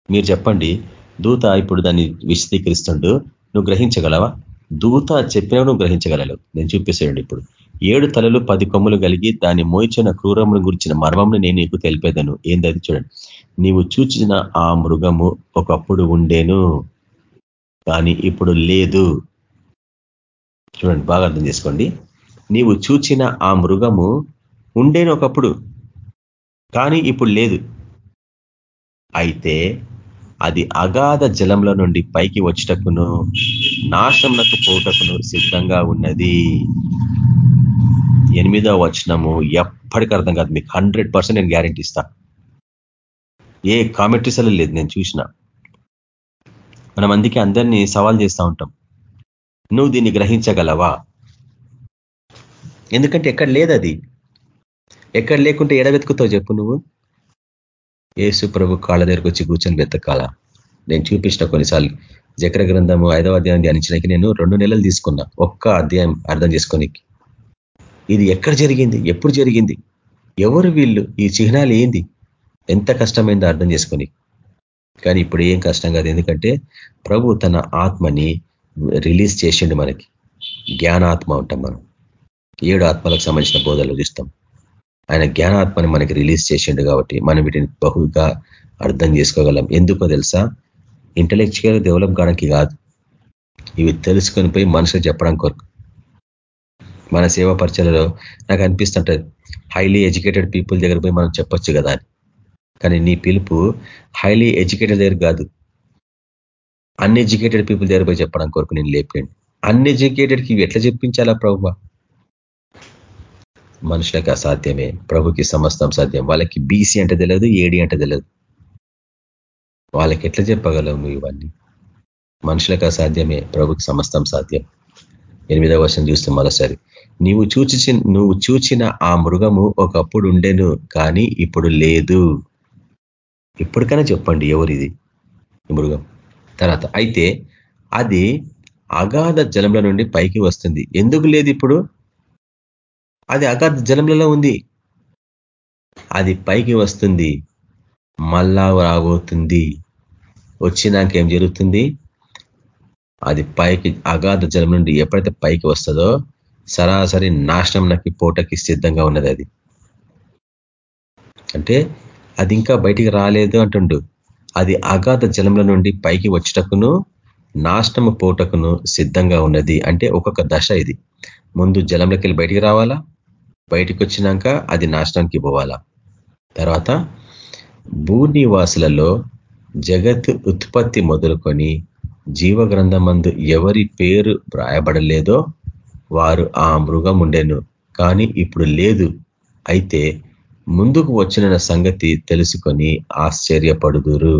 మీరు చెప్పండి దూత ఇప్పుడు దాన్ని విశదీకరిస్తుండు. నువ్వు గ్రహించగలవా? దూత చెప్పినా నువ్వు గ్రహించగలవు. నేను చూపిస్తాడు ఇప్పుడు. ఏడు తలలు పది కొమ్ములు కలిగి దాన్ని మోయించిన క్రూరమును గురించిన మర్మంను నేను నీకు తెలిపేదను. ఏందది చూడండి. నీవు చూచిన ఆ మృగము ఒకప్పుడు ఉండేను కానీ ఇప్పుడు లేదు. చూడండి బాగా అర్థం చేసుకోండి. నీవు చూచిన ఆ మృగము ఉండేను ఒకప్పుడు కానీ ఇప్పుడు లేదు. అయితే అది అగాధ జలంలో నుండి పైకి వచ్చటకును నాశంలకు పోటకును సిద్ధంగా ఉన్నది. ఎనిమిదో వచనము. ఎప్పటికీ అర్థం కాదు. మీకు హండ్రెడ్ నేను గ్యారంటీ ఇస్తా. ఏ కామెంట్రీస్ అలా లేదు. నేను చూసిన. మనం అందుకే అందరినీ సవాల్ చేస్తూ ఉంటాం. నువ్వు దీన్ని గ్రహించగలవా? ఎందుకంటే ఎక్కడ లేదు అది ఎక్కడ లేకుంటే ఎడవెతుకుతావు చెప్పు నువ్వు. ఏసు ప్రభు కాళ్ళ దగ్గరకు వచ్చి కూర్చొని వెతకాల నేను చూపించిన కొన్నిసార్లు జకర గ్రంథము ఐదవ అధ్యాయం ధ్యానించడానికి నేను రెండు నెలలు తీసుకున్నా. ఒక్క అధ్యాయం అర్థం చేసుకోనికి. ఇది ఎక్కడ జరిగింది? ఎప్పుడు జరిగింది? ఎవరు వీళ్ళు? ఈ చిహ్నాలు ఏంది? ఎంత కష్టమైందో అర్థం చేసుకొని కానీ ఇప్పుడు ఏం కష్టం కాదు. ఎందుకంటే ప్రభు తన ఆత్మని రిలీజ్ చేసిండు మనకి. జ్ఞానాత్మ ఉంటాం మనం. ఏడు ఆత్మలకు సంబంధించిన బోధలు చూస్తాం. ఆయన జ్ఞానాత్మని మనకి రిలీజ్ చేసిండు కాబట్టి మనం వీటిని బహుగా అర్థం చేసుకోగలం. ఎందుకో తెలుసా? ఇంటలెక్చువల్ డెవలప్ కావడానికి కాదు. ఇవి తెలుసుకొని పోయి మనుషులు చెప్పడం కొరకు. మన సేవా పరిచయలో నాకు అనిపిస్తుంటది హైలీ ఎడ్యుకేటెడ్ పీపుల్ దగ్గర పోయి మనం చెప్పొచ్చు కదా అని. కానీ నీ పిలుపు హైలీ ఎడ్యుకేటెడ్ దగ్గర కాదు. అన్ఎడ్యుకేటెడ్ పీపుల్ దగ్గర పోయి చెప్పడం కొరకు నేను లేపలేండి అన్ఎడ్యుకేటెడ్కి ఇవి ఎట్లా చెప్పించాలా ప్రభు? మనుషులకు అసాధ్యమే ప్రభుకి సమస్తం సాధ్యం. వాళ్ళకి బీసీ అంటే తెలియదు ఏడి అంటే తెలియదు. వాళ్ళకి ఎట్లా చెప్పగలము ఇవన్నీ? మనుషులకు అసాధ్యమే ప్రభుకి సమస్తం సాధ్యం. ఎనిమిదవ వర్షం చూస్తే మరోసారి నీవు చూచి నువ్వు చూచిన ఆ మృగము ఒకప్పుడు ఉండెను కానీ ఇప్పుడు లేదు. ఇప్పటికైనా చెప్పండి ఎవరిది? మృగం. తర్వాత అయితే అది అగాధ జలంలో నుండి పైకి వస్తుంది. ఎందుకు లేదు ఇప్పుడు? అది అగాధ జలంలో ఉంది. అది పైకి వస్తుంది. మళ్ళా రాబోతుంది. వచ్చినాక ఏం జరుగుతుంది? అది పైకి అగాధ జలం నుండి ఎప్పుడైతే పైకి వస్తుందో సరాసరి నాశనంకి పోటకి సిద్ధంగా ఉన్నది అది. అంటే అది ఇంకా బయటికి రాలేదు అంటుండు. అది అగాధ జలముల నుండి పైకి వచ్చటకును నాశనము పోటకును సిద్ధంగా ఉన్నది. అంటే ఒక్కొక్క దశ ఇది. ముందు జలంలోకి వెళ్ళి బయటికి రావాలా? బయటకు వచ్చినాక అది నాశనానికి పోవాలా? తర్వాత భూనివాసులలో జగత్ ఉత్పత్తి మొదలుకొని జీవ గ్రంథమందు ఎవరి పేరు వ్రాయబడలేదో వారు ఆ మృగం ఉండెను కానీ ఇప్పుడు లేదు. అయితే ముందుకు వచ్చిన సంగతి తెలుసుకొని ఆశ్చర్యపడుదురు.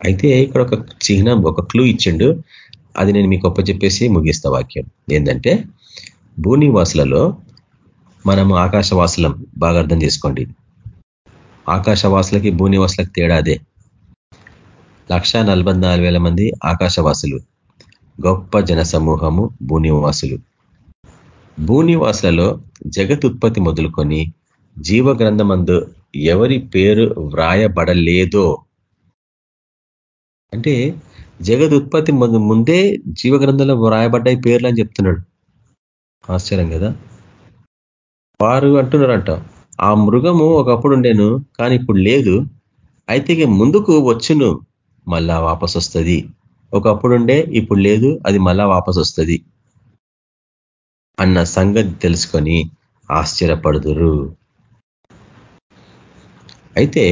అయితే ఇక్కడ ఒక చిహ్నం ఒక క్లూ ఇచ్చిండు. అది నేను మీకు చెప్పేసి ముగిస్తా వాక్యం. ఏంటంటే భూనివాసులలో మనము ఆకాశవాసులం. బాగా అర్థం చేసుకోండి. ఆకాశవాసులకి భూనివాసులకు తేడాదే లక్ష మంది ఆకాశవాసులు. గొప్ప జన సమూహము భూనివాసులు. భూనివాసులలో జగత్ ఉత్పత్తి మొదలుకొని జీవ గ్రంథమందు ఎవరి పేరు వ్రాయబడలేదో. అంటే జగత్ ఉత్పత్తి ముందే జీవ గ్రంథంలో వ్రాయబడ్డాయి పేర్లు అని చెప్తున్నాడు. ఆశ్చర్యం కదా? వారు అంటున్నారంట ఆ మృగము ఒకప్పుడు ఉండేను కానీ ఇప్పుడు లేదు. అయితే ముందుకు వచ్చును మళ్ళా వాపస్ వస్తుంది ఒకప్పుడుండే ఇప్పుడు లేదు అది మళ్ళా వాపస్ వస్తుంది అన్న సంగతి తెలుసుకొని ఆశ్చర్యపడుదురు. అయితే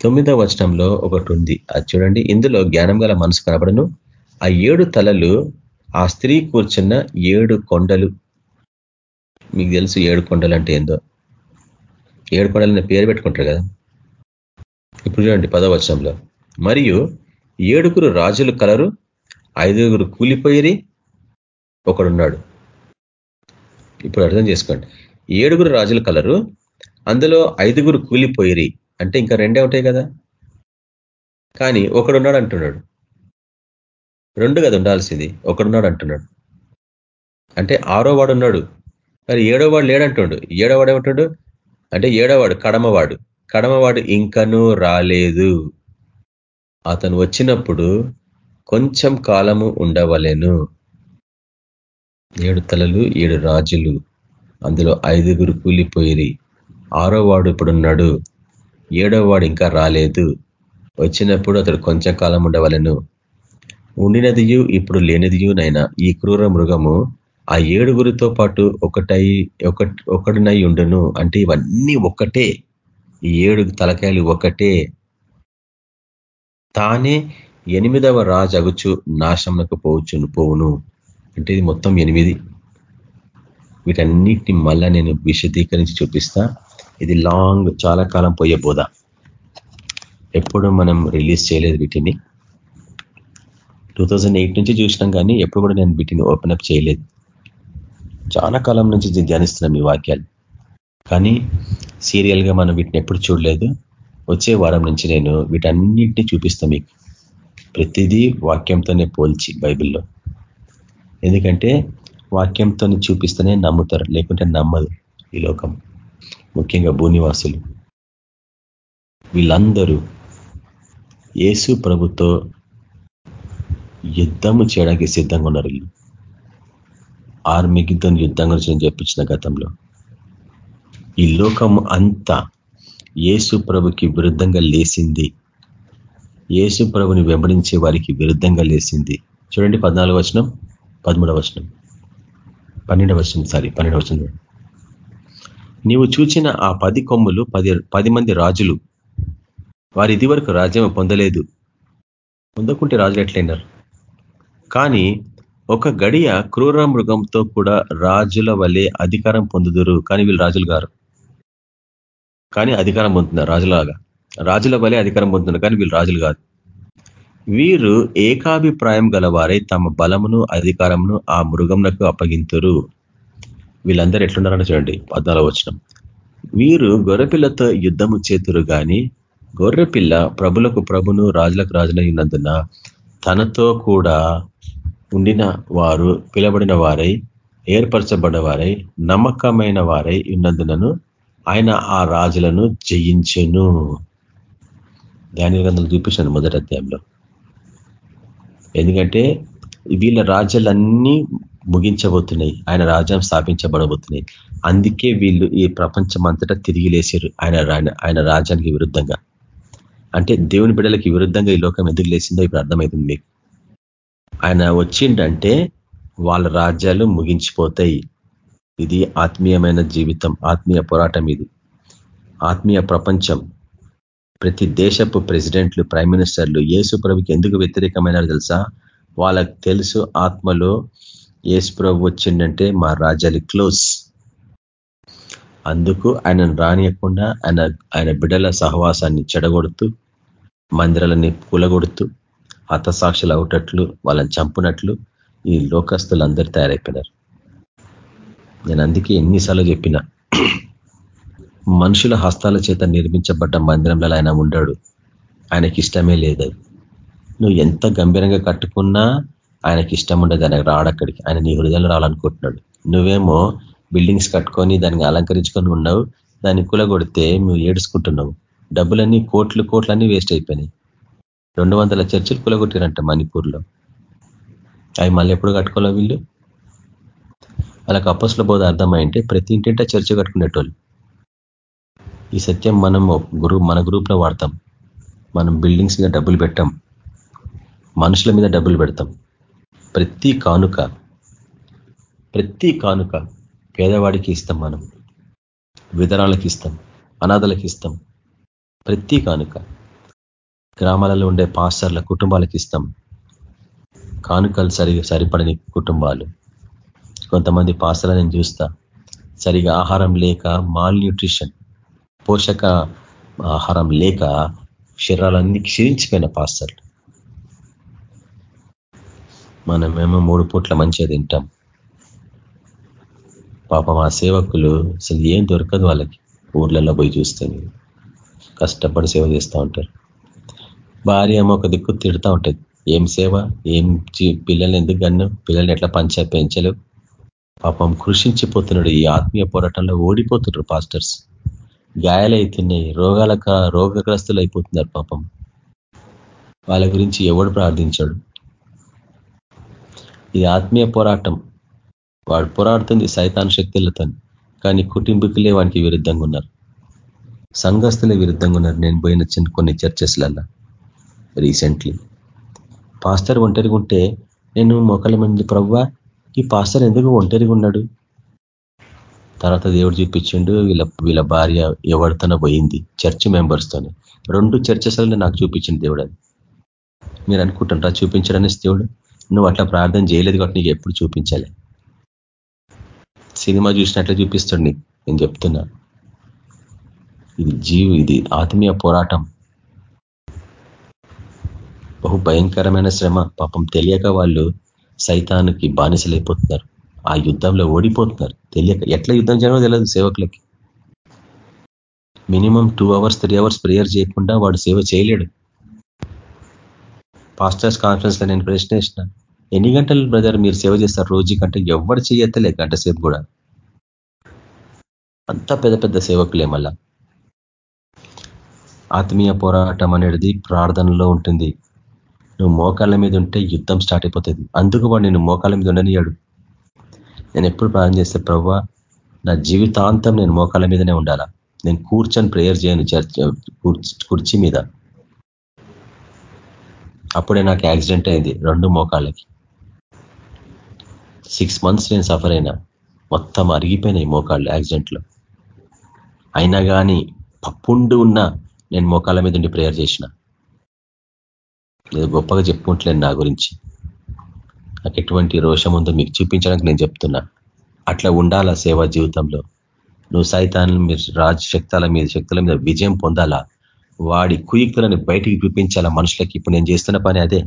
తొమ్మిదవ వచనంలో ఒకటి ఉంది అది చూడండి ఇందులో జ్ఞానం గల మనసు కనబడను. ఆ ఏడు తలలు ఆ స్త్రీ కూర్చున్న ఏడు కొండలు మీకు తెలుసు ఏడు కొండలు అంటే ఏందో? ఏడు కొండలనే పేరు పెట్టుకుంటారు కదా? ఇప్పుడు చూడండి పదవ వచనంలో మరియు ఏడుగురు రాజులు కలరు ఐదుగురు కూలిపోయిరి ఒకడున్నాడు. ఇప్పుడు అర్థం చేసుకోండి. ఏడుగురు రాజులు కలరు అందులో ఐదుగురు కూలిపోయిరి. అంటే ఇంకా రెండే ఉంటాయి కదా? కానీ ఒకడున్నాడు అంటున్నాడు. రెండు కదా ఉండాల్సింది. ఒకడున్నాడు అంటున్నాడు. అంటే ఆరో వాడు ఉన్నాడు మరి ఏడోవాడు లేడంటుండు. ఏడోవాడు ఏమంటాడు అంటే ఏడోవాడు కడమవాడు. కడమవాడు ఇంకనూ రాలేదు. అతను వచ్చినప్పుడు కొంచెం కాలము ఉండవలెను. ఏడు తలలు ఏడు రాజులు. అందులో ఐదుగురు కూలిపోయిరి. ఆరో వాడు ఇప్పుడున్నాడు. ఏడో వాడు ఇంకా రాలేదు. వచ్చినప్పుడు అతడు కొంచెం కాలం ఉండవలను. ఉండినదియు ఇప్పుడు లేనిదియునైనా ఈ క్రూర మృగము ఆ ఏడుగురితో పాటు ఒకటై ఒక ఒకటినై ఉండును. అంటే ఇవన్నీ ఒకటే. ఈ ఏడు తలకాయలు ఒకటే. తానే ఎనిమిదవ రాజు అగుచు నాశంకు పోవచ్చును పోవును. అంటే ఇది మొత్తం ఎనిమిది. వీటన్నిటిని మళ్ళా నేను విశదీకరించి చూపిస్తా. ఇది లాంగ్ చాలా కాలం పోయే బోధ. ఎప్పుడు మనం రిలీజ్ చేయలేదు వీటిని. టూ నుంచి చూసినాం కానీ ఎప్పుడు కూడా నేను వీటిని ఓపెన్ అప్ చేయలేదు. చాలా కాలం నుంచి ధ్యానిస్తున్నాం ఈ వాక్యాలు. కానీ సీరియల్గా మనం వీటిని ఎప్పుడు చూడలేదు. వచ్చే వారం నుంచి నేను వీటన్నిటిని చూపిస్తాను మీకు. ప్రతిదీ వాక్యంతోనే పోల్చి బైబిల్లో. ఎందుకంటే వాక్యంతో చూపిస్తేనే నమ్ముతారు లేకుంటే నమ్మదు ఈ లోకం. ముఖ్యంగా భూనివాసులు. వీళ్ళందరూ యేసు ప్రభుతో యుద్ధము చేయడానికి సిద్ధంగా ఉన్నారు వీళ్ళు. ఆర్మిగితో యుద్ధం గురించి నేను చెప్పించిన గతంలో. ఈ లోకం అంతా యేసు ప్రభుకి విరుద్ధంగా లేసింది. యేసు ప్రభుని వెంబడించే వారికి విరుద్ధంగా లేసింది. చూడండి పద్నాలుగు వచనం పదమూడవ వచనం. పన్నెండవ వచనం సారీ పన్నెండవ వచనం నీవు చూచిన ఆ పది కొమ్ములు పది పది మంది రాజులు వారి ఇది వరకు రాజ్యం పొందలేదు. పొందకుంటే రాజులు ఎట్లయినారు? కానీ ఒక గడియ క్రూర మృగంతో కూడా రాజుల వలె అధికారం పొందుదురు. కానీ వీళ్ళు రాజులు గారు. కానీ అధికారం పొందుతున్నారు. రాజులాగా. రాజుల వలె అధికారం పొందుతున్నారు. కానీ వీళ్ళు రాజులు కాదు. వీరు ఏకాభిప్రాయం గలవారై తమ బలమును అధికారమును ఆ మృగంలకు అప్పగింతురు. వీళ్ళందరూ ఎట్లున్నారని చూడండి. పద్నాలుగు వచ్చిన వీరు గొర్రెపిల్లతో యుద్ధము చేతురు గాని గొర్రెపిల్ల ప్రభులకు ప్రభును రాజులకు రాజులైనందున తనతో కూడా ఉండిన వారు పిలబడిన వారై ఏర్పరచబడవారై నమ్మకమైన వారై ఉన్నందునను ఆయన ఆ రాజులను జయించెను. ధాన్య గ్రంథాలు చూపించాను మొదటి అధ్యాయంలో. ఎందుకంటే వీళ్ళ రాజ్యాలన్నీ ముగించబోతున్నాయి ఆయన రాజ్యం స్థాపించబడబోతున్నాయి. అందుకే వీళ్ళు ఈ ప్రపంచం అంతటా తిరిగి లేచారు ఆయన ఆయన రాజ్యానికి విరుద్ధంగా. అంటే దేవుని బిడ్డలకి విరుద్ధంగా ఈ లోకం ఎందుకు లేసిందో ఇప్పుడు అర్థమవుతుంది మీకు. ఆయన వచ్చిండంటే వాళ్ళ రాజ్యాలు ముగించిపోతాయి. ఇది ఆత్మీయమైన జీవితం ఆత్మీయ పోరాటం ఇది. ఆత్మీయ ప్రపంచం. ప్రతి దేశపు ప్రెసిడెంట్లు ప్రైమ్ మినిస్టర్లు యేసు ప్రభుకి ఎందుకు వ్యతిరేకమైనారు తెలుసా? వాళ్ళకి తెలుసు ఆత్మలో యేసు ప్రభు వచ్చిందంటే మా రాజ్యాలు క్లోజ్. అందుకు ఆయనను రానియకుండా ఆయన ఆయన బిడల సహవాసాన్ని చెడగొడుతూ మందిరాలని కూలగొడుతూ హతసాక్షులు అవుటట్లు వాళ్ళని చంపునట్లు ఈ లోకస్తులు అందరు తయారైపోయినారు. నేను అందుకే ఎన్నిసార్లు చెప్పిన మనుషుల హస్తాల చేత నిర్మించబడ్డ మందిరంలో ఆయన ఉండాడు. ఆయనకి ఇష్టమే లేదు. నువ్వు ఎంత గంభీరంగా కట్టుకున్నా ఆయనకి ఇష్టం ఉండదు. ఆయన రాడక్కడికి ఆయన నీ హృదయంలో రావాలనుకుంటున్నాడు. నువ్వేమో బిల్డింగ్స్ కట్టుకొని దానికి అలంకరించుకొని ఉన్నావు. దాన్ని కులగొడితే నువ్వు ఏడుచుకుంటున్నావు. డబ్బులన్నీ కోట్లు కోట్లన్నీ వేస్ట్ అయిపోయినాయి. రెండు వందల చర్చలు కులగొట్టారంట మణిపూర్లో. అవి మళ్ళీ ఎప్పుడు కట్టుకోలే వీళ్ళు? వాళ్ళకి అప్పస్ల బోధ అర్థమైంటే ప్రతి ఇంటింట చర్చ కట్టుకునేటోళ్ళు. ఈ సత్యం మనం గ్రూప్ మన గ్రూప్లో వాడతాం. మనం బిల్డింగ్స్ మీద డబ్బులు పెట్టాం. మనుషుల మీద డబ్బులు పెడతాం. ప్రతి కానుక ప్రతి కానుక పేదవాడికి ఇస్తాం మనం. విధరాలకి ఇస్తాం. అనాథలకి ఇస్తాం. ప్రతి కానుక. గ్రామాలలో ఉండే పాస్టర్ల కుటుంబాలకి ఇస్తాం. కానుకలు సరి సరిపడని కుటుంబాలు. కొంతమంది పాస్టర్ల నేను చూస్తా. సరిగా ఆహారం లేక మాల్ న్యూట్రిషన్ పోషక ఆహారం లేక శరీరాలన్నీ క్షీణించిపోయిన పాస్టర్లు. మనమేమో మూడు పూట్ల మంచిగా తింటాం. పాపం ఆ సేవకులు అసలు ఏం దొరకదు వాళ్ళకి. ఊర్లలో పోయి చూస్తే కష్టపడి సేవ చేస్తూ ఉంటారు. భార్య ఏమో ఒక దిక్కు తిడుతూ ఉంటుంది. ఏం సేవ? ఏం పిల్లల్ని ఎందుకు గన్ను పిల్లల్ని ఎట్లా పంచ పెంచలేవు? పాపం కృషించిపోతున్నాడు. ఈ ఆత్మీయ పోరాటంలో ఓడిపోతున్నారు పాస్టర్స్. గాయాలవుతున్నాయి రోగాల రోగగ్రస్తులు అయిపోతున్నారు పాపం. వాళ్ళ గురించి ఎవడు ప్రార్థించాడు? ఇది ఆత్మీయ పోరాటం. వాడు పోరాడుతుంది సైతాన్ శక్తులతో. కానీ కుటుంబీకులే వానికి విరుద్ధంగా ఉన్నారు. సంఘస్థులే విరుద్ధంగా ఉన్నారు. నేను పోయిన చిన్న కొన్ని చర్చెస్లల్లా. రీసెంట్లీ పాస్టర్ ఒంటరిగా ఉంటే నేను మొక్కల మంది ప్రవ్వ ఈ పాస్టర్ ఎందుకు ఒంటరిగా ఉన్నాడు? తర్వాత దేవుడు చూపించిండు వీళ్ళ వీళ్ళ భార్య ఎవరితోనో పోయింది చర్చ్ మెంబర్స్తోనే రెండు చర్చస్లో నాకు చూపించింది దేవుడు అది. మీరు అనుకుంటుంటారా చూపించడానికి దేవుడు? నువ్వు అట్లా ప్రార్థన చేయలేదు కాబట్టి నీకు ఎప్పుడు చూపించాలి. సినిమా చూసినట్లే చూపిస్తాడు నీకు నేను చెప్తున్నా. ఇది జీవి ఇది ఆత్మీయ పోరాటం. బహు భయంకరమైన శ్రమ. పాపం తెలియక వాళ్ళు సైతానికి బానిసలైపోతున్నారు. ఆ యుద్ధంలో ఓడిపోతున్నారు. తెలియక ఎట్లా యుద్ధం చేయడమో తెలియదు సేవకులకి. Minimum two hours three hours prayer చేయకుండా వాడు సేవ చేయలేడు. పాస్టర్స్ కాన్ఫరెన్స్లో నేను ప్రశ్న వేసిన ఎన్ని గంటలు బ్రదర్ మీరు సేవ చేస్తారు? రోజు కంటే ఎవరు చేయత్తలే గంట సేపు కూడా. అంత పెద్ద పెద్ద సేవకులే మళ్ళా. ఆత్మీయ పోరాటం అనేది ప్రార్థనలో ఉంటుంది. నువ్వు మోకాళ్ళ మీద ఉంటే యుద్ధం స్టార్ట్ అయిపోతుంది. అందుకు వాడు నేను మోకాళ్ళ మీద ఉండనియాడు నేను ఎప్పుడు ప్రార్థన చేస్తే ప్రవ్వా నా జీవితాంతం నేను మోకాళ్ళ మీదనే ఉండాలా? నేను కూర్చొని ప్రేయర్ చేయను చర్చ్ కుర్చీ మీద. అప్పుడే నాకు యాక్సిడెంట్ అయింది రెండు మోకాళ్ళకి. సిక్స్ మంత్స్ నేను సఫర్ అయినా మొత్తం అరిగిపోయినాయి మోకాళ్ళు యాక్సిడెంట్లో అయినా కానీ పప్పుండు ఉన్నా నేను మోకాళ్ళ మీద ఉండి ప్రేయర్ చేసిన. లేదా గొప్పగా చెప్పుకుంటలేను నా గురించి. నాకు ఎటువంటి రోషం ఉందో మీకు చూపించడానికి నేను చెప్తున్నా. అట్లా ఉండాలా సేవా జీవితంలో? నువ్వు సైతాన్ని మీరు రాజశక్తాల మీద శక్తుల మీద విజయం పొందాలా? వాడి కుయుక్తులను బయటికి చూపించాలా మనుషులకి? ఇప్పుడు నేను చేస్తున్న పని అదే.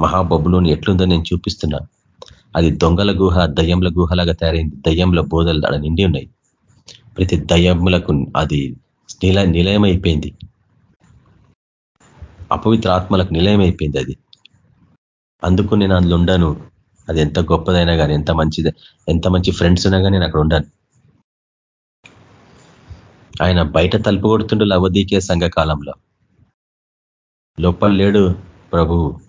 మహాబబులోని ఎట్లుందో నేను చూపిస్తున్నా. అది దొంగల గుహ దయ్యంల గుహలాగా తయారైంది. దయ్యంల బోధలు అక్కడ నిండి ఉన్నాయి. ప్రతి దయ్యములకు అది నిల నిలయమైపోయింది. అపవిత్ర ఆత్మలకు నిలయమైపోయింది అది. అందుకు నేను అందులో ఉండను. అది ఎంత గొప్పదైనా కానీ ఎంత మంచిది ఎంత మంచి ఫ్రెండ్స్ అయినా కానీ నేను అక్కడ ఉండను. ఆయన బయట తలుపు కొడుతుండు లవదీకే సంఘకాలంలో లోపల లేడు ప్రభు.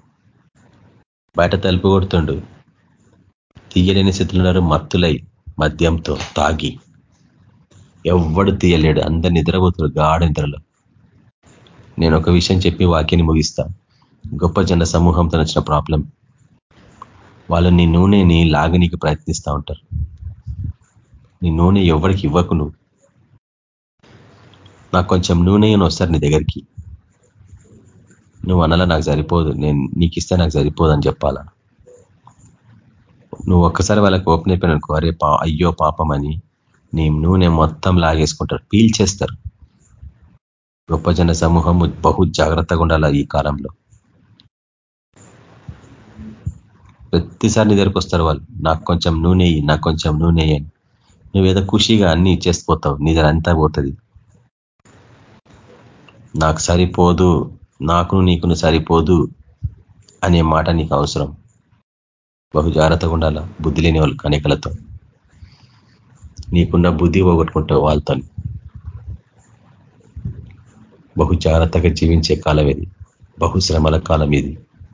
బయట తలుపు కొడుతుండు. తీయలేని స్థితిలో మత్తులై మద్యంతో తాగి. ఎవ్వడు తీయలేడు. అందరు నిద్రపోతున్నారు గాఢ నిద్రలో. నేను ఒక విషయం చెప్పి వాక్యాన్ని ముగిస్తా. గొప్ప జన సమూహంతో వచ్చిన ప్రాబ్లం. వాళ్ళు నీ నూనెని లాగనీకి ప్రయత్నిస్తూ ఉంటారు. నీ నూనె ఎవరికి ఇవ్వకు నువ్వు. నాకు కొంచెం నూనె వస్తారు నీ దగ్గరికి. నువ్వు అనాలా నాకు సరిపోదు. నేను నీకు ఇస్తే నాకు సరిపోదు అని చెప్పాలా? నువ్వు ఒక్కసారి వాళ్ళకి ఓపెన్ అయిపోయినానుకో అరే పా అయ్యో పాపం అని నీ నూనె మొత్తం లాగేసుకుంటారు. పీల్చేస్తారు. గొప్ప జన సమూహం బహు జాగ్రత్తగా ఉండాలి ఈ కాలంలో? ప్రతిసారి నీ దగ్గరకు వస్తారు వాళ్ళు. నాకు కొంచెం నూనె నాకు కొంచెం నూనె అని. నువ్వేదో ఖుషిగా అన్ని ఇచ్చేసిపోతావు నీ దగ్గర అంతా పోతుంది. నాకు సరిపోదు నాకు నీకును సరిపోదు అనే మాట నీకు అవసరం. బహు జాగ్రత్తగా ఉండాలా బుద్ధి లేని వాళ్ళు కనికలతో నీకున్న బుద్ధి పోగొట్టుకుంటావు వాళ్ళతో బహు జాగ్రత్తగా జీవించే కాలం ఇది. బహుశ్రమల కాలం ఇది.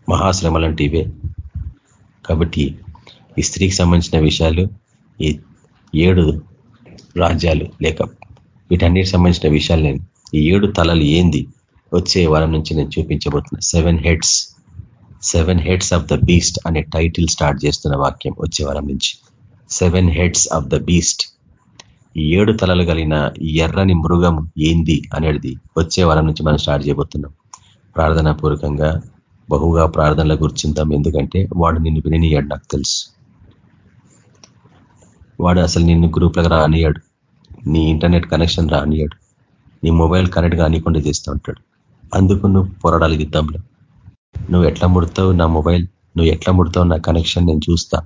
మహాశ్రమలంటే ఇవే కాబట్టి ఈ స్త్రీకి సంబంధించిన విషయాలు ఈ ఏడు రాజ్యాలు లేక వీటన్నిటికి సంబంధించిన విషయాలు నేను ఈ ఏడు తలలు ఏంది? వచ్చే వారం నుంచి నేను చూపించబోతున్నా seven heads seven heads of the beast అనే టైటిల్ స్టార్ట్ చేస్తున్న వాక్యం వచ్చే వారం నుంచి. Seven heads of the beast. ఏడు తలలు కలిగిన ఎర్రని మృగం ఏంది అనేది వచ్చే వారం నుంచి మనం స్టార్ట్ చేయబోతున్నాం. ప్రార్థనా పూర్వకంగా బహుగా ప్రార్థనల గుర్చిందాం ఎందుకంటే వాడు నిన్ను వినియాడు నాకు తెలుసు. వాడు అసలు నిన్ను గ్రూప్లకు రానియాడు. నీ ఇంటర్నెట్ కనెక్షన్ రానియాడు. నీ మొబైల్ కనెక్ట్ కానికుండా చేస్తూ ఉంటాడు. అందుకు నువ్వు పోరాడాలి యుద్ధంలో. నువ్వు ఎట్లా ముడతావు నా మొబైల్? నువ్వు ఎట్లా ముడతావు నా కనెక్షన్? నేను చూస్తా.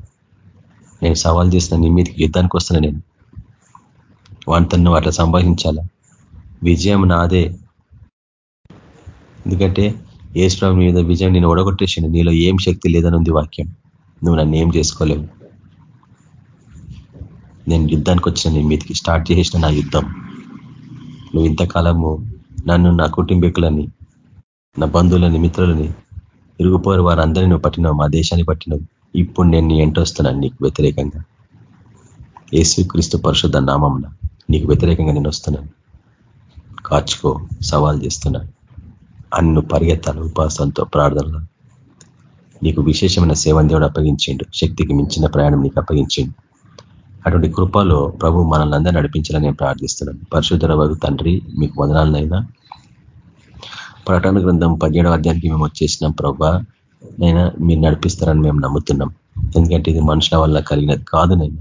నేను సవాల్ చేసిన నీ మీదకి యుద్ధానికి వస్తున్నా నేను. వాటితో నువ్వు అట్లా సంభాషించాలా? విజయం నాదే. ఎందుకంటే ఏ స్వామి మీద విజయం నేను ఒడగొట్టేసింది నీలో ఏం శక్తి లేదని ఉంది వాక్యం. నువ్వు నన్ను ఏం చేసుకోలేవు. నేను యుద్ధానికి వచ్చిన నీ మీదకి స్టార్ట్ చేసిన నా యుద్ధం. నువ్వు ఇంతకాలము నన్ను నా కుటుంబీకులని నా బంధువులని మిత్రులని ఇరుగుపోరు వారందరినీ నువ్వు పట్టినావు మా దేశాన్ని పట్టినావు. ఇప్పుడు నేను నీ నీకు వ్యతిరేకంగా. క్రీస్తు పరిశుద్ధ నామంన నీకు వ్యతిరేకంగా నేను వస్తున్నాను. కాచుకో సవాల్ చేస్తున్నాను అన్ను పరిగెత్తాలి ఉపాసంతో ప్రార్థనలో. నీకు విశేషమైన సేవను దేవుడు అప్పగించిండు. శక్తికి మించిన ప్రయాణం నీకు అప్పగించిండు. అటువంటి కృపలో ప్రభు మనల్ని అందరూ నడిపించాలని నేను ప్రార్థిస్తున్నాను. పరిశుద్ధర వారు తండ్రి మీకు వదనాలనైనా. ప్రకటన గ్రంథం పదిహేడవ అధ్యాయానికి మేము వచ్చేసినాం ప్రభా. నైనా మీరు నడిపిస్తారని మేము నమ్ముతున్నాం. ఎందుకంటే ఇది మనుషుల వల్ల కలిగినది కాదు నేను.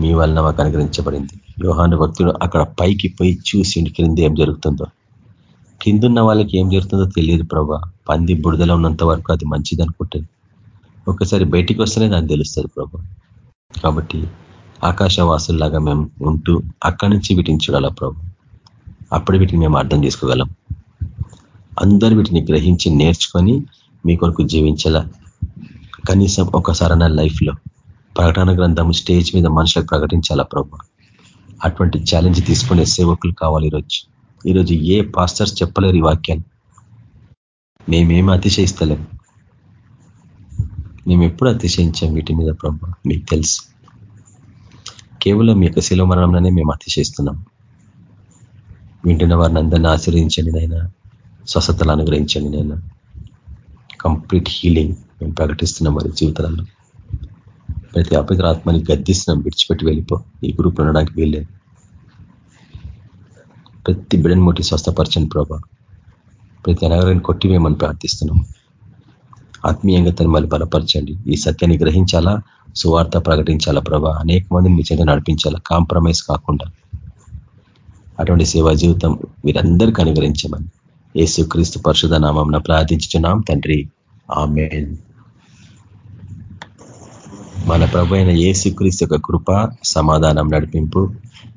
మీ వలన మాకు అనుగ్రహించబడింది. యోహాను భక్తుడు అక్కడ పైకి పోయి చూసి కింద ఏం జరుగుతుందో. కిందున్న వాళ్ళకి ఏం జరుగుతుందో తెలియదు ప్రభా. పంది బుడిదలో ఉన్నంత వరకు అది మంచిది అనుకుంటుంది. ఒకసారి బయటికి వస్తేనే దాన్ని తెలుస్తుంది ప్రభా. కాబట్టి ఆకాశవాసుల్లాగా మేము ఉంటూ అక్కడి నుంచి వీటిని చూడాలా ప్రభు. అప్పుడు వీటిని మేము అర్థం చేసుకోగలం. అందరు వీటిని గ్రహించి నేర్చుకొని మీ కొరకు జీవించాల? కనీసం ఒకసారి నా లైఫ్లో ప్రకటన గ్రంథం స్టేజ్ మీద మనుషులకు ప్రకటించాలా ప్రభు? అటువంటి ఛాలెంజ్ తీసుకునే సేవకులు కావాలి ఈరోజు. ఈరోజు ఏ పాస్టర్స్ చెప్పలేరు ఈ వాక్యాన్ని. మేమేమి అతిశయిస్తలేం. మేము ఎప్పుడు అతిశయించాం వీటి మీద ప్రభు మీకు తెలుసు. కేవలం మీ యొక్క శిలో మరణంలోనే మేము అతిశయిస్తున్నాం. వింటున్న వారిని అందరినీ ఆశ్రయించండి నైనా స్వస్థతలు అనుగ్రహించండి నైనా కంప్లీట్ హీలింగ్ మేము ప్రకటిస్తున్నాం వారి జీవితాలలో. ప్రతి అపవిత్ర ఆత్మని గద్దిస్తున్నాం విడిచిపెట్టి వెళ్ళిపో. ఈ గ్రూప్ ఉండడానికి వీల్లేదు. ప్రతి బిడని ముట్టి స్వస్థపరచండి ప్రభా. ప్రతి అనగరాన్ని కొట్టివేయమని ప్రార్థిస్తున్నాం. ఆత్మీయంగా తను మళ్ళీ బలపరచండి. ఈ సత్యాన్ని గ్రహించాలా? సువార్త ప్రకటించాలా ప్రభా? అనేక మందిని మీ చేత నడిపించాలా? కాంప్రమైజ్ కాకుండా. అటువంటి సేవా జీవితం మీరందరికీ అనుగ్రహించమని. ఏసు క్రీస్తు పరిశుధ నామం ప్రార్థించుతున్నాం తండ్రి ఆమె మన ప్రభు అయిన ఏసుక్రీస్తు యొక్క కృప సమాధానం నడిపింపు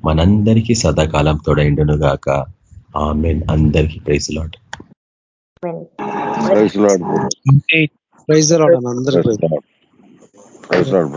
మనందరికీ సదాకాలం తోడైండును గాక ఆమెన్. అందరికీ praise Lord praise Lord praise అందరూ ప్రైజ్. లాడ్